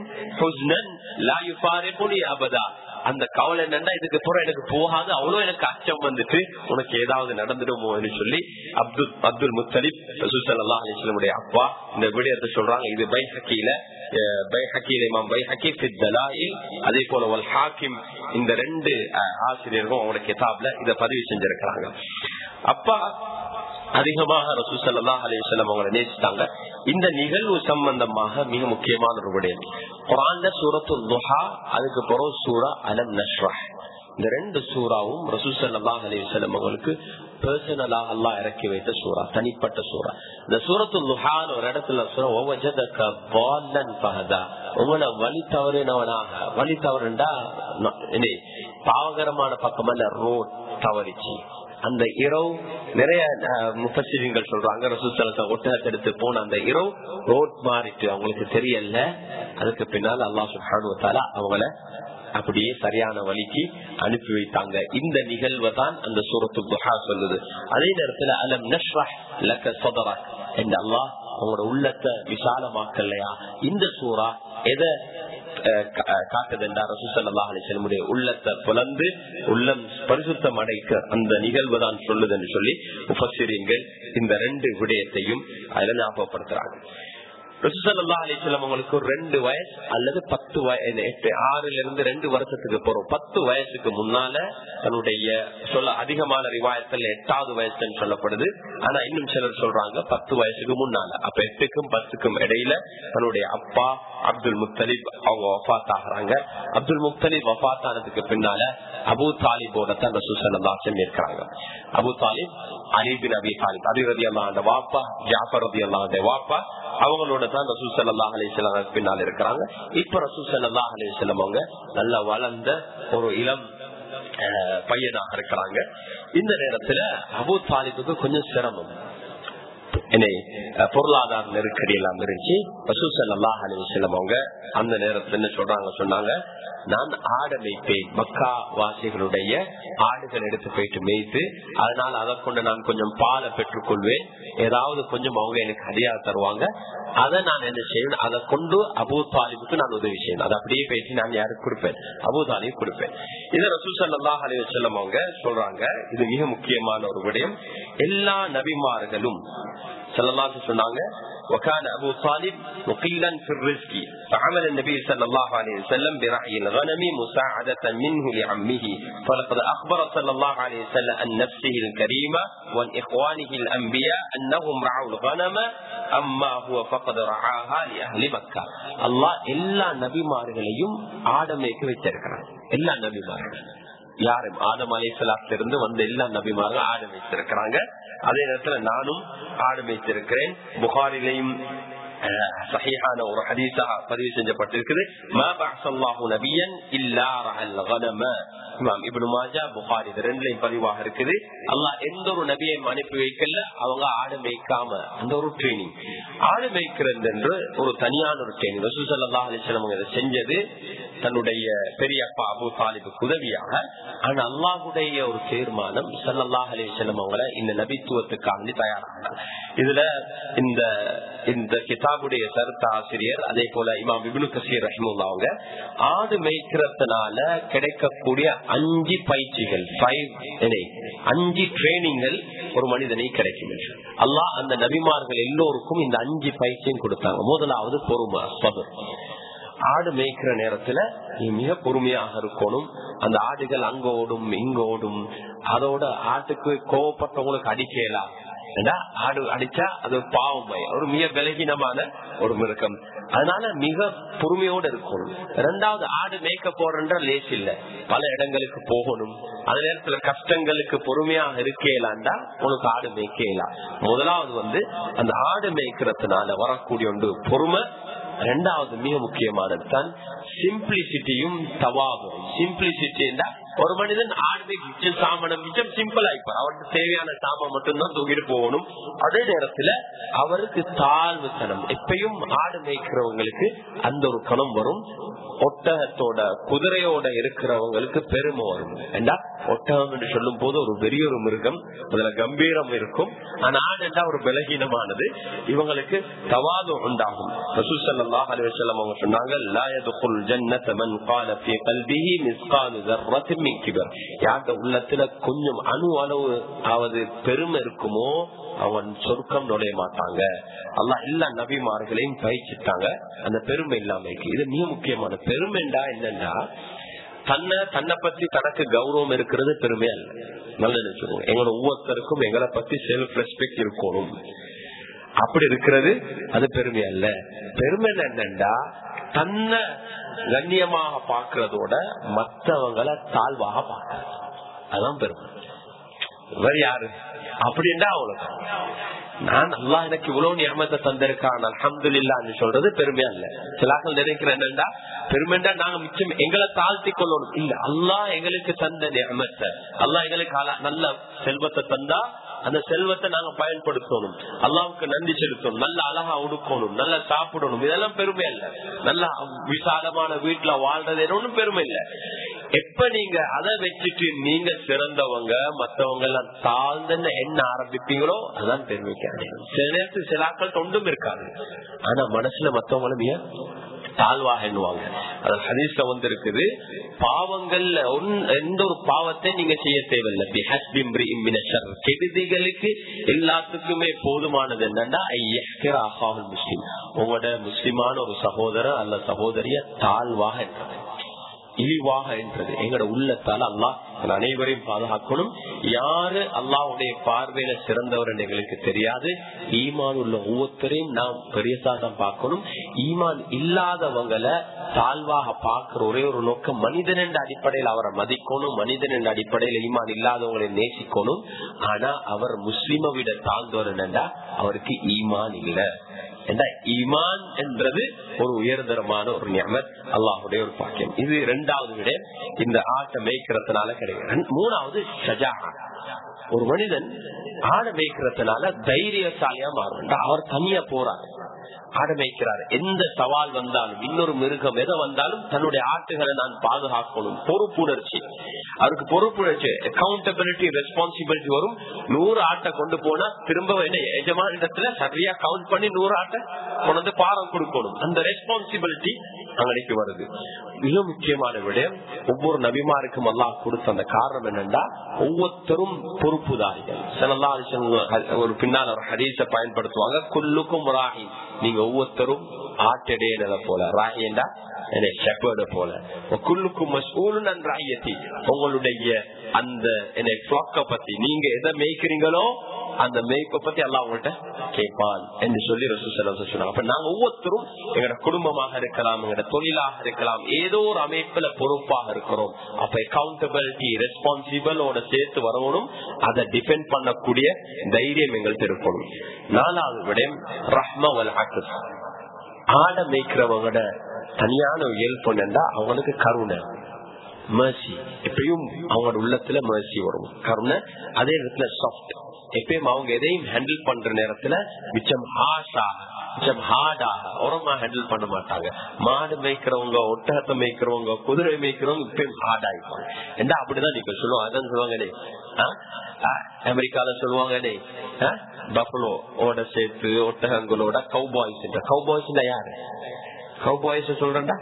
அபதா. அந்த கவலை என்னன்னா இதுக்கு புறம் எனக்கு போகாது அவ்வளவு எனக்கு அச்சம் வந்துட்டு உனக்கு ஏதாவது நடந்துடுமோன்னு சொல்லி அப்துல் அப்துல் முத்தலிப் சுசல்லா அலிஸ்லமுடைய அப்பா இந்த விடயத்தை சொல்றாங்க. இது பை ஹக்கீல பை ஹக்கீல் இமாம் பை ஹக்கீல் அதே போல வல் ஹாக்கிம் இந்த ரெண்டு ஆசிரியர்களும் அவங்களோட கிதாப்ல இதை பதிவு செஞ்சிருக்கிறாங்க. அப்பா அதிகமாக ரசூசல்லா அலிவசல்லம் அவங்களை நேசித்தாங்க. இந்த நிகழ்வு சம்பந்தமாக மிக முக்கியமான ஒரு விடயம். குரான்ல சூரத்து துஹா அதுக்கு பிறகு சூரா அலம் நஷ்ரஹ். இந்த ரெண்டு சூறாவும் ரசூசல்லாஹ் அலிசல்லம் அவங்களுக்கு பர்சனலா அல்லா இறக்கி வைத்த சூறா தனிப்பட்ட சூறா. இந்த சூரத்து லுஹான் ஒரு இடத்துல பகதா உங்களை வழி தவறினவனாக வழி தவறுண்டா பாவகரமான பக்கமல்ல ரோட் தவறிச்சு. அந்த இரவு நிறைய முப்பசிரியங்கள் சொல்றாங்க ரசூசலத்தை ஒட்டகத்தை எடுத்து போன அந்த இரவு ரோட் மாறிட்டு அவங்களுக்கு தெரியல. அதுக்கு பின்னால் அல்லா சுஹானுவத்தால அவங்கள அப்படியே சரியான வழிக்கு அனுப்பி வைத்தாங்க. இந்த நிகழ்வை தான் அந்த சூரத்து துஹா சொல்லுது. அதே நேரத்துல அலம் நஷ்ரஹ் லக்க சொதரா என்று அல்லாஹ் அவங்களோட உள்ளத்தை விசாலமாக்கலையா? இந்த சூறா எதை காட்டுதென்றா ரசூசல்லா அலிசல்முடைய உள்ளத்தை புலந்து உள்ளம் பரிசுத்தம் அடைக்க அந்த நிகழ்வு தான் சொல்லுதுன்னு சொல்லி உபசிரியங்கள் இந்த ரெண்டு விடயத்தையும் அதில் ஞாபகப்படுத்துறாங்க அவங்களுக்கு ஒரு ரெண்டு வயசு அல்லது பத்து வயசு எட்டு ஆறுல இருந்து ரெண்டு வருஷத்துக்கு போறோம் பத்து வயசுக்கு முன்னால தன்னுடைய சொல்ல அதிகமான ரிவாயத்தில் எட்டாவது வயசுன்னு சொல்லப்படுது ஆனா இன்னும் சிலர் சொல்றாங்க பத்து வயசுக்கு முன்னால அப்ப எட்டுக்கும் பத்துக்கும் இடையில தன்னுடைய அப்பா அப்துல் முத்தலிப் அவங்க வஃத் ஆகுறாங்க அப்துல் முத்தலிப் வஃத் ஆனதுக்கு பின்னால அபு தாலிபோட தான் ரசூசல்லா இருக்கிறாங்க அபு தாலிப் அலிபின் அபி தாலிப் அபிரதி அல்லாண்ட வாப்பா ஜாஃபர் ரதி அல்லாண்ட வாப்பா அவங்களோட தான் ரசூல் சல்லாஹ் அலிஸ்லாம் பின்னால் இருக்கிறாங்க. இப்ப ரசூல் சல்லாஹ் அலிஸ்லாம் அவங்க நல்லா வளர்ந்த ஒரு இளம் பையனாக இருக்கிறாங்க. இந்த நேரத்துல அபு தாலிபுக்கு கொஞ்சம் சிரமம். பொருளாதார நெருக்கடி எல்லாம் இருந்துச்சு ரசூசல்லாஹ் அலிவசலம் அவங்க அந்த நேரத்துல என்ன சொல்றாங்க சொன்னாங்க நான் ஆடை மேய்ப்பேன் மக்கா வாசிகளுடைய ஆடுகள் எடுத்து போயிட்டு மேய்த்து அதனால அதை கொண்டு நான் கொஞ்சம் பாலை பெற்றுக்கொள்வேன் ஏதாவது கொஞ்சம் அவங்க எனக்கு அடியா தருவாங்க அதை நான் என்ன செய்வேன் அதை கொண்டு அபூ தாலிபுக்கு நான் உதவி செய்யணும் அதை அப்படியே பேசி நான் யாருக்கு கொடுப்பேன்? அபூ தாலிப் கொடுப்பேன். இதை ரசூல் சல்லாஹ் அலிவசல்லம் அவங்க சொல்றாங்க இது மிக முக்கியமான ஒரு விடயம். எல்லா நபிமார்களும் செல்லலாத்து சொன்னாங்க وكان أبو طالب مقيلا في الرزق فعمل النبي صلى الله عليه وسلم برعي الغنم مساعدة منه لعمه فلقد أخبر صلى الله عليه وسلم عن نفسه الكريمة وعن إخوانه الأنبياء أنهم رعوا الغنم أما هو فقد رعاها لأهل مكة الله إلا نبي மார்களையும் ஆடமைக்கு வச்சிருக்கிறார் எல்லா நபிமார்கள் யாரும் ஆதம் அலைசலாத்திலிருந்து வந்த எல்லா நபிமார்களும் ஆடு வைத்திருக்கிறாங்க அதே நேரத்துல நானும் ஆரம்பித்திருக்கிறேன் புகாரிலையும் சஹிஹான ஒரு ஹதீஸா பதிவு செஞ்சப்பட்டிருக்குது. மா பஅஸல்லாஹு நபியன் இல்லா ரஅல் கனம இமாம் இப்னு மாஜா புகாரி இது ரெண்டுலயும் பதிவாக இருக்குது. அல்லாஹ் எந்த ஒரு நபியையும் அனுப்பி வைக்கல அவங்க ஆடு மேய்க்காம. அந்த ஒரு ட்ரைனிங் ஆடு மேய்க்கிறது என்று ஒரு தனியான ஒரு ட்ரைனிங் ரசூல் ஸல்லல்லாஹு அலைஹி இதை செஞ்சது தன்னுடைய பெரியப்பா அபு தாலிபுக்கு உதவியாக. ஆனா அல்லாஹுடைய ஒரு தீர்மானம் சல்லாஹ் அலிஸ்லாம் அவங்களை இந்த நபித்துவத்துக்காக தயாரானாங்க இதுல இந்த இந்த கிதாபுடைய சருத்த ஆசிரியர் அதே போல இமாம் விபுனு கசீர் ரஹிமுல்லா அவங்க ஆடு மேய்க்கிறதுனால கிடைக்கக்கூடிய அஞ்சு பயிற்சிகள் ஃபைவ் அஞ்சு ட்ரைனிங்கள் ஒரு மனிதனை கிடைக்கும் அல்லாஹ் அந்த நபிமார்கள் எல்லோருக்கும் இந்த அஞ்சு பயிற்சியும் கொடுத்தாங்க. முதலாவது பொறுமை சபர் ஆடு மேய்க்கிற நேரத்துல நீ மிக பொறுமையாக இருக்கணும். அந்த ஆடுகள் அங்க ஓடும் இங்க ஓடும் அதோட ஆட்டுக்கு கோவப்பட்டவங்களுக்கு அடிக்கலாம் ஆடு அடிச்சா அது பாவம் ஒரு மிக விலகினமான ஒரு மிருகம். அதனால மிக பொறுமையோடு இருக்கணும். ரெண்டாவது ஆடு மேய்க்க போறன்ற லேஸ் இல்ல. பல இடங்களுக்கு போகணும். அந்த நேரத்துல கஷ்டங்களுக்கு பொறுமையாக இருக்கலாண்டா உனக்கு ஆடு மேய்க்கலாம் முதலாவது வந்து அந்த ஆடு மேய்க்கிறதுனால வரக்கூடிய ஒன்று பொறுமை ரெண்டாவது மிக முக்கியமானது தான் சிம்பிளிசிட்டியும் தவாபும். சிம்பிளிசிட்டின்னா ஒரு மனிதன் ஆடு மிச்சம் சாமனம் மிச்சம் சிம்பிள் ஆயிப்பார். அவருக்கு தேவையான சாமம் மட்டும்தான் தூக்கிட்டு போகணும். அதே நேரத்துல அவருக்கு தாழ்வு தனம். எப்பயும் ஆடு மேய்க்கிறவங்களுக்கு அந்த ஒரு கணம் வரும். ஒட்டகத்தோட குதிரையோட இருக்கிறவங்களுக்கு பெருமை வரும். ஏண்டா? ஒட்டகம் என்று சொல்லும் போது ஒரு பெரிய ஒரு மிருகம். அதுல கம்பீரம் இருக்கும். ஆனா ஆடுண்டா ஒரு பலகீனமானது. இவங்களுக்கு தவாது உண்டாகும். அவங்க சொன்னாங்க கௌமி கிபர் உள்ளத்துல கொஞ்சம் அணு அளவு ஆவது பெருமை இருக்குமோ அவன் சொர்க்கம் நுழைய மாட்டாங்க. அல்லா எல்லா நபிமார்களையும் பயிற்சிட்டாங்க அந்த பெருமை இல்லாம இருக்கு இது மிக முக்கியமான பெருமைண்டா என்னன்னா தன்னை தன்னை பத்தி தனக்கு கௌரவம் இருக்கிறது பெருமை இல்லை நல்ல நினைச்சுக்கணும் எங்களோட ஒவ்வொருத்தருக்கும் எங்களை பத்தி செல்ஃப் ரெஸ்பெக்ட் இருக்கணும். அப்படி இருக்கிறது அது பெருமை அல்ல. பெருமை என்னண்டா தன்னை கண்ணியமாக பாக்குறதோட மற்றவங்களை தாழ்வாக பார்க்கறது. அதான் பெருமை. இவர் யாரு? அப்படின்டா அவளுக்கு நான் அல்லா எனக்கு இவ்வளவு நியமத்தை தந்திருக்கான் அலமது இல்லான்னு சொல்றது பெருமையா இல்ல சிலாக்கள் நினைக்கிறேன் என்னண்டா பெருமைண்டா நாங்க மிச்சம் எங்களை தாழ்த்தி கொள்ளணும். இல்ல அல்லா எங்களுக்கு தந்த நியமத்தை அல்லா எங்களுக்கு நல்ல செல்வத்தை தந்தா அந்த செல்வத்தை நாங்க பயன்படுத்தணும். அல்லாவுக்கு நன்றி செலுத்தணும். நல்ல அழகா உடுக்கணும். நல்லா சாப்பிடணும். இதெல்லாம் பெருமை இல்ல நல்லா விசாலமான வீட்டுல வாழ்றது ஒன்றும் பெருமை இல்ல. எப்ப நீங்க அதை வச்சுட்டு நீங்க சிறந்தவங்க மத்தவங்க எல்லாம் தாழ்ந்தன்னு என்ன ஆரம்பிப்பீங்களோ அதான் பெருமைக்கு சில நேரத்துக்கு சில தொண்டும் இருக்காது. ஆனா மனசுல மத்தவங்களும் தாழ்வாக எண்ணுவாங்க. அது ஹதீஸ்ல வந்து இருக்குது பாவங்கள்ல எந்த ஒரு பாவத்தை நீங்க செய்ய தேவையில்லை. கெடுதிகளுக்கு எல்லாத்துக்குமே போதுமானது என்னன்னா முஸ்லிம். உங்களோட முஸ்லிமான ஒரு சகோதரர் அல்ல சகோதரிய தாழ்வாக என்றது இழிவாக என்றது. எங்களோட உள்ளத்தால் அல்லாஹ் அனைவரையும் பாதுகாக்கணும். யாரு அல்லாவுடைய பார்வையில சிறந்தவர் எங்களுக்கு தெரியாது. ஈமான் உள்ள ஒவ்வொருத்தரையும் நாம் பெரியசாதான் பார்க்கணும். ஈமான் இல்லாதவங்களை தாழ்வாக பார்க்கிற ஒரே ஒரு நோக்கம் மனிதன் என்ற அடிப்படையில் அவரை மதிக்கணும் மனிதன் என்ற அடிப்படையில் ஈமான் இல்லாதவங்களை நேசிக்கணும். ஆனா அவர் முஸ்லிமை விட தாழ்ந்தவர் என்னண்டா? அவருக்கு ஈமான் இல்லை. ஈமான் என்றது ஒரு உயர்தரமான ஒரு நியமத் அல்லாஹுடைய ஒரு பாக்கியம். இது இரண்டாவது விட. இந்த ஆட்டை மேய்க்கிறதுனால கிடையாது. மூணாவது ஷஜா ஒரு மனிதன் ஆடை மேய்க்கிறதுனால தைரியசாலியா மாறுண்டா அவர் தனியா போறாரு. ஆட மேய்க்கிறார். எந்த சவால் வந்தாலும் இன்னொரு மிருகம் எதை வந்தாலும் தன்னுடைய ஆட்டுகளை நான் பாதுகாக்கணும். பொறுப்புணர்ச்சி. அவருக்கு பொறுப்புணர்ச்சி அக்கௌண்டபிலிட்டி ரெஸ்பான்சிபிலிட்டி வரும். நூறு ஆட்டை கொண்டு போனா திரும்ப என்ன எஜமான இடத்துல சரியா கவுண்ட் பண்ணி நூறு ஆட்டை கொண்டு பாரம் கொடுக்கணும். அந்த ரெஸ்பான்சிபிலிட்டி அங்கனைக்கு வருது மிக முக்கியமான விடயம் ஒவ்வொரு நபிமாருக்கும் அல்லாஹ் கொடுத்த அந்த காரணம் என்னன்னா ஒவ்வொருத்தரும் பொறுப்புதாரிகள் சிலல்லா ஒரு பின்னால் ஒரு ஹரீச பயன்படுத்துவாங்க குல்லுக்கும் ராகி நீங்க ஒவ்வொருத்தரும் ஆட்டடையினத போல ராகியண்டா ஷெப்பர்ட போல குல்லுக்கும் உங்களுடைய அந்த என்னை பத்தி நீங்க எதை மேய்க்கிறீங்களோ அந்த மேய்ப்பை பத்தி எல்லாம் அவங்கள்ட்ட கேட்பான் என்று சொல்லி சொன்னாங்க. அப்ப நாங்க ஒவ்வொருத்தரும் எங்களோட குடும்பமாக இருக்கலாம் எங்களோட தொழிலாக இருக்கலாம் ஏதோ ஒரு அமைப்புல பொறுப்பாக இருக்கிறோம். அப்ப அக்கௌண்டபிலிட்டி ரெஸ்பான்சிபிளோட சேர்த்து வரணும். அதை டிபெண்ட் பண்ணக்கூடிய தைரியம் எங்கள்கிட்ட இருக்கணும். நாலாவது விடயம் ரஹ்மவல் ஆட மேய்க்கிறவங்களோட தனியான இயல்பு என்னன்னா அவங்களுக்கு கருணை. மர்சி எப்பயும் அவங்களோட உள்ளத்துல மர்சி வரும். கருணை அதே இடத்துல சாஃப்ட் எப்பயும் அவங்க எதையும் ஹேண்டில் பண்ற நேரத்துல மிச்சம் ஹாஷா மிச்சம் ஹார்டாக உரமா ஹேண்டில் பண்ண மாட்டாங்க. மாடு மேய்க்கிறவங்க ஒட்டகத்தை மேய்க்கிறவங்க குதிரை மேய்க்கிறவங்க இப்பயும் ஹார்ட் ஆயிப்பாங்க என்ன அப்படிதான் நீங்க சொல்லுவாங்க? அதான் சொல்லுவாங்க அமெரிக்கால சொல்லுவாங்க பஃபலோ ஓட சேர்த்து ஒட்டகங்களோட கவு பாய்ஸ் கவு பாய்ஸ் யாரு? கவுபாய்ஸ் சொல்றேன்டா.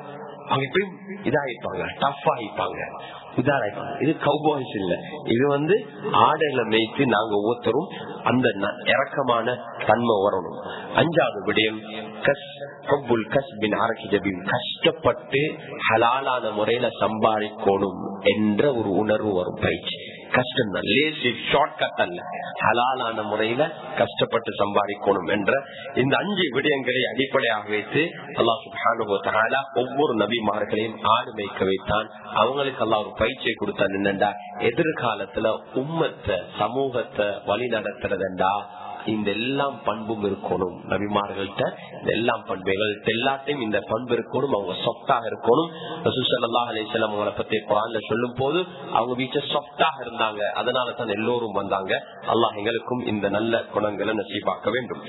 அவங்க எப்படி இதாகிப்பாங்க. டஃப் ஆகிப்பாங்க. இதாகிப்பாங்க. இது கௌபாய்ஸ் இல்ல. இது வந்து ஆடையில மேய்த்து நாங்க ஒவ்வொருத்தரும் அந்த இறக்கமான தன்மை வரணும். அஞ்சாவது விடயம் கஸ் கப்புல் கஸ்பின் அரக்கி ஜபின் கஷ்டப்பட்டு ஹலாலான முறையில சம்பாதிக்கணும் என்ற ஒரு உணர்வு வரும். பயிற்சி. கஷ்டம் தான் லேசி ஷார்ட் கட் அல்ல. ஹலாலான முறையில கஷ்டப்பட்டு சம்பாதிக்கணும் என்ற இந்த அஞ்சு விடயங்களை அடிப்படையாக வைத்து அல்லா சுபானுபோத்தால ஒவ்வொரு நபிமார்களையும் ஆடு மேய்க்க வைத்தான். அவங்களுக்கு எல்லாம் ஒரு பயிற்சியை கொடுத்தான். என்னண்டா? எதிர்காலத்துல உம்மத்தை சமூகத்தை வழி நடத்துறதுண்டா? இந்த எல்லாம் பண்பும் இருக்கணும். நபிமார்கள்ட்ட இந்த எல்லாம் பண்பு எங்கள்கிட்ட எல்லாத்தையும் இந்த பண்பு இருக்கணும் அவங்க சொத்தாக இருக்கணும். ரசூசல்லா அலிசல்லாம் அவங்களை பத்தி குரான்ல சொல்லும் போது அவங்க வீட்டை சொத்தாக இருந்தாங்க. அதனால தான் எல்லோரும் வந்தாங்க. அல்லாஹ் எங்களுக்கும் இந்த நல்ல குணங்களை நசீபாக்க வேண்டும்.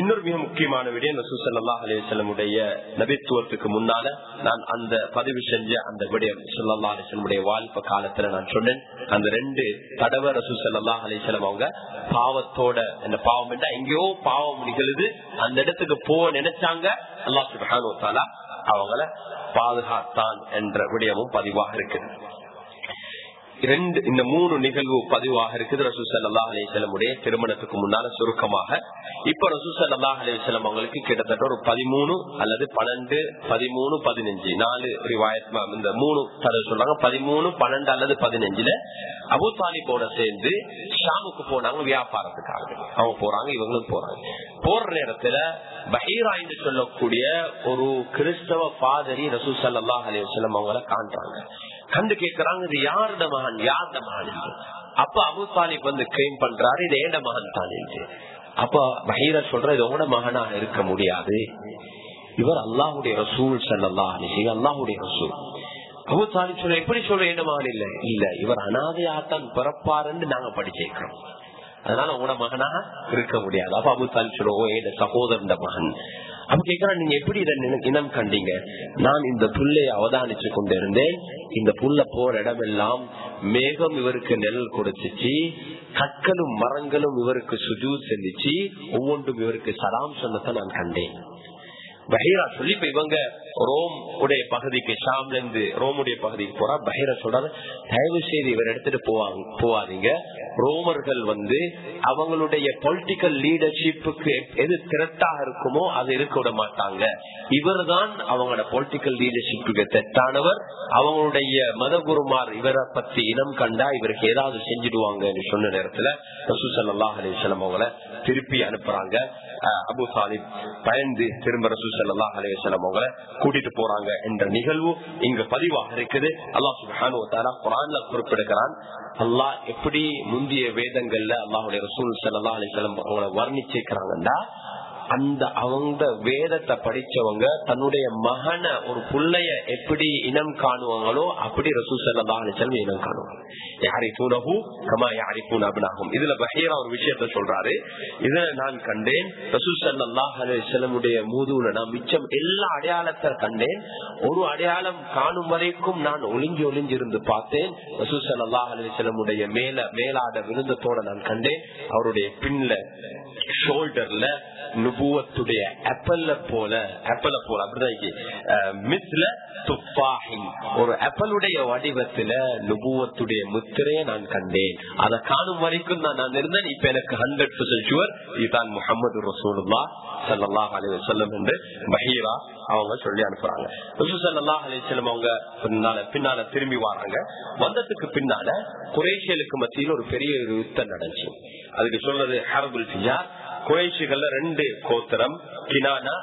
இன்னொரு மிக முக்கியமான விடயம் ரசூசல்லா அலிசல்லமுடைய நபித்துவத்துக்கு முன்னால நான் அந்த பதிவு செஞ்ச அந்த விடயம் சொல்லல்லா அலிசல்லமுடைய வாழ்ப்ப காலத்துல நான் சொன்னேன். அந்த ரெண்டு தடவை ரசூசல்லா அலிசல்லம் அவங்க பாவத்தோட அந்த பாவம் என்ன எங்கேயோ பாவம் நிகழுது அந்த இடத்துக்கு போக நினைச்சாங்க. அல்லா சுபானுத்தாலா அவங்கள பாதுகாத்தான் என்ற விடயமும் பதிவாக இருக்குது ரெண்டு இந்த மூணு நிகழ்வு பதிவாக இருக்குது. ரசூசல்லா அலிசல்லமுடைய திருமணத்துக்கு முன்னால சுருக்கமாக. இப்ப ரசூசல்லா அலிசல்லம் அவங்களுக்கு கிட்டத்தட்ட ஒரு பதிமூணு அல்லது பன்னெண்டு பதிமூணு பதினஞ்சு. நாலு ரிவாயத் இந்த மூணு தடவை சொல்றாங்க. பதிமூணு பன்னெண்டு அல்லது பதினஞ்சுல அபு தாலிபோட சேர்ந்து ஷாமுக்கு போனாங்க வியாபாரத்துக்காக. அவங்க போறாங்க இவங்களும் போறாங்க. போற நேரத்துல பஹீரா என்று சொல்லக்கூடிய ஒரு கிறிஸ்தவ பாதரி ரசூ சல்லா அலிவசல்லம் அவங்களை காண்றாங்க. கண்டு கேட்கிறாங்க இது யாருட மகன்? யாருட மகன் அப்ப அபு தாலிப் வந்து கிளைம் பண்றாரு இது ஏண்ட மகன் தானே அப்ப பஹீர சொல்ற இது உங்களோட மகனாக இருக்க முடியாது. இவர் அல்லாஹுடைய ரசூல் சல்லா அல்லாஹுடைய ரசூல். அபு தாலிப் சொல்ற எப்படி சொல்ற ஏண்ட மகன் இல்ல? இல்ல இவர் அனாதையாத்தான் பிறப்பாருன்னு நாங்க படிச்சிருக்கிறோம் அதனால உங்களோட மகனா இருக்க முடியாது. அப்ப அபு தாலிப் ஓ என் சகோதரன் மகன். அப்ப கேக்குறா நீங்க எப்படி இதை இனம் கண்டீங்க? நான் இந்த புல்லை அவதானிச்சு கொண்டிருந்தேன். இந்த புல்ல போற இடமெல்லாம் மேகம் இவருக்கு நெல் கொடுத்துச்சு. கற்களும் மரங்களும் இவருக்கு சுஜூ செஞ்சிச்சு ஒவ்வொன்றும் இவருக்கு சலாம் சொன்னதை நான் கண்டேன். பஹீரா சொல்லி இப்ப இவங்க ரோம் உடைய பகுதிக்கு ஷாம்ல இருந்து ரோமுடைய பகுதிக்கு போறா. பஹீரா சொல்றாரு தயவு செய்து இவர் எடுத்துட்டு போவாங்க போவாதீங்க. ரோமர்கள் வந்து அவங்களுடைய பொலிட்டிக்கல் லீடர்ஷிப்புக்கு எது திரட்டாக இருக்குமோ அது இருக்க விட மாட்டாங்க. இவர் தான் அவங்களோட பொலிட்டிக்கல் லீடர்ஷிப்புக்கு தெட்டானவர். அவங்களுடைய மதகுருமார் இவரை பத்தி இனம் கண்டா இவருக்கு ஏதாவது செஞ்சிடுவாங்க சொன்ன நேரத்துல ரசூசல்லாஹ் அலிஸ்லாம் அவங்களை திருப்பி அனுப்புறாங்க. அபு சாலிப் பயந்து திரும்ப ரசூசல்லா அலிஸ்லாம் அவங்கள கூட்டிட்டு போறாங்க என்ற நிகழ்வு இங்க பதிவாக இருக்குது. அல்லாஹ் சுபானு குரான்ல குறிப்பிடுகிறான் அல்லாஹ் எப்படி முந்தைய வேதங்கள்ல அல்லாஹுடைய ரசூல் சல்லா அலிசலம் அவங்கள வர்ணிச்சிருக்கிறாங்கன்னா அந்த அவங்க வேதத்தை படிச்சவங்க தன்னுடைய மகனை ஒரு புள்ளைய எப்படி இனம் காணுவாங்களோ அப்படி ரசூசல்லா அலிசல்லம் இனம் காணுவாங்க. யாரை தூணகு கமா யாரை தூண் அபினாகும் இதுல பஹீரா ஒரு விஷயத்த சொல்றாரு. இதுல நான் கண்டேன். ரசூசல்லா அலிசல்லமுடைய மூதுல நான் மிச்சம் எல்லா அடையாளத்தை கண்டேன். ஒரு அடையாளம் காணும் வரைக்கும் நான் ஒளிஞ்சு ஒளிஞ்சிருந்து பார்த்தேன். ரசூசல்லா அலிசல்லமுடைய மேல மேலாட விருந்தத்தோட நான் கண்டேன். அவருடைய பின்ல ஷோல்டர்ல நுபுவத்துடைய ஆப்பிள் போல அப்பல போல அப்படிதான் மிஸ்ல துப்பாஹின். ஒரு ஆப்பிளுடைய வடிவத்துல நுபுவத்துடைய முத்திரையை நான் கண்டேன். அதை காணும் வரைக்கும் நான் நான் இருந்தேன். இப்ப எனக்கு ஹண்ட்ரட் பர்சன்ட் ஷுவர் இதுதான் முகமது ரசூலுல்லா சல்லாஹ் அலி வசல்லம் என்று பஹீரா அவங்க சொல்லி அனுப்புறாங்க. சல்லாஹ் அலிஸ்லம் அவங்க பின்னால பின்னால திரும்பி வராங்க. வந்ததுக்கு பின்னால குரேஷியலுக்கு மத்தியில் ஒரு பெரிய ஒரு யுத்தம் நடந்துச்சு. அதுக்கு சொல்றது ஹரபுல் ஃபிஜார். குறைஷிகள்ல ரெண்டு கோத்திரம் கினானா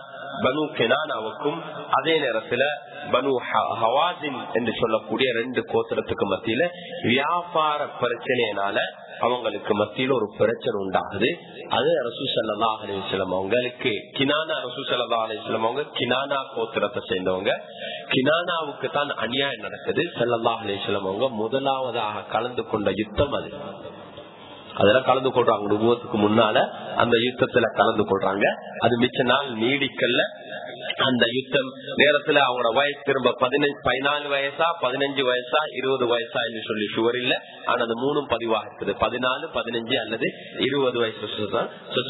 பனு கெனானாவுக்கும் அதே நேரத்துல பனு ஹவாசின் என்று சொல்லக்கூடிய ரெண்டு கோத்திரத்துக்கு மத்தியில வியாபார பிரச்சனையினால அவங்களுக்கு மத்தியில ஒரு பிரச்சனை உண்டாகுது. அது ரசூ சல்லா அலிஸ்லம் அவங்களுக்கு கினானா ரசூ சல்லா அலிஸ்லம் அவங்க கினானா கோத்திரத்தை சேர்ந்தவங்க. கினானாவுக்கு தான் அநியாயம் நடக்குது. சல்லல்லா அலிஸ்லம் அவங்க முதலாவதாக கலந்து கொண்ட யுத்தம் அது. அதெல்லாம் கலந்து கொள்றாங்க. நுபுவத்துக்கு முன்னால அந்த யுத்தத்துல கலந்து கொள்றாங்க. அது மிச்ச நாள் நீடிக்கல்ல. அந்த யுத்தம் நேரத்துல அவங்களோட வயசு திரும்ப பதினஞ்சு பதினாலு வயசா பதினஞ்சு வயசா இருபது வயசா என்று சொல்லி சுவர் இல்ல. ஆனா அது மூணும் பதிவாக இருக்குது. பதினாலு பதினஞ்சு அல்லது இருபது வயசு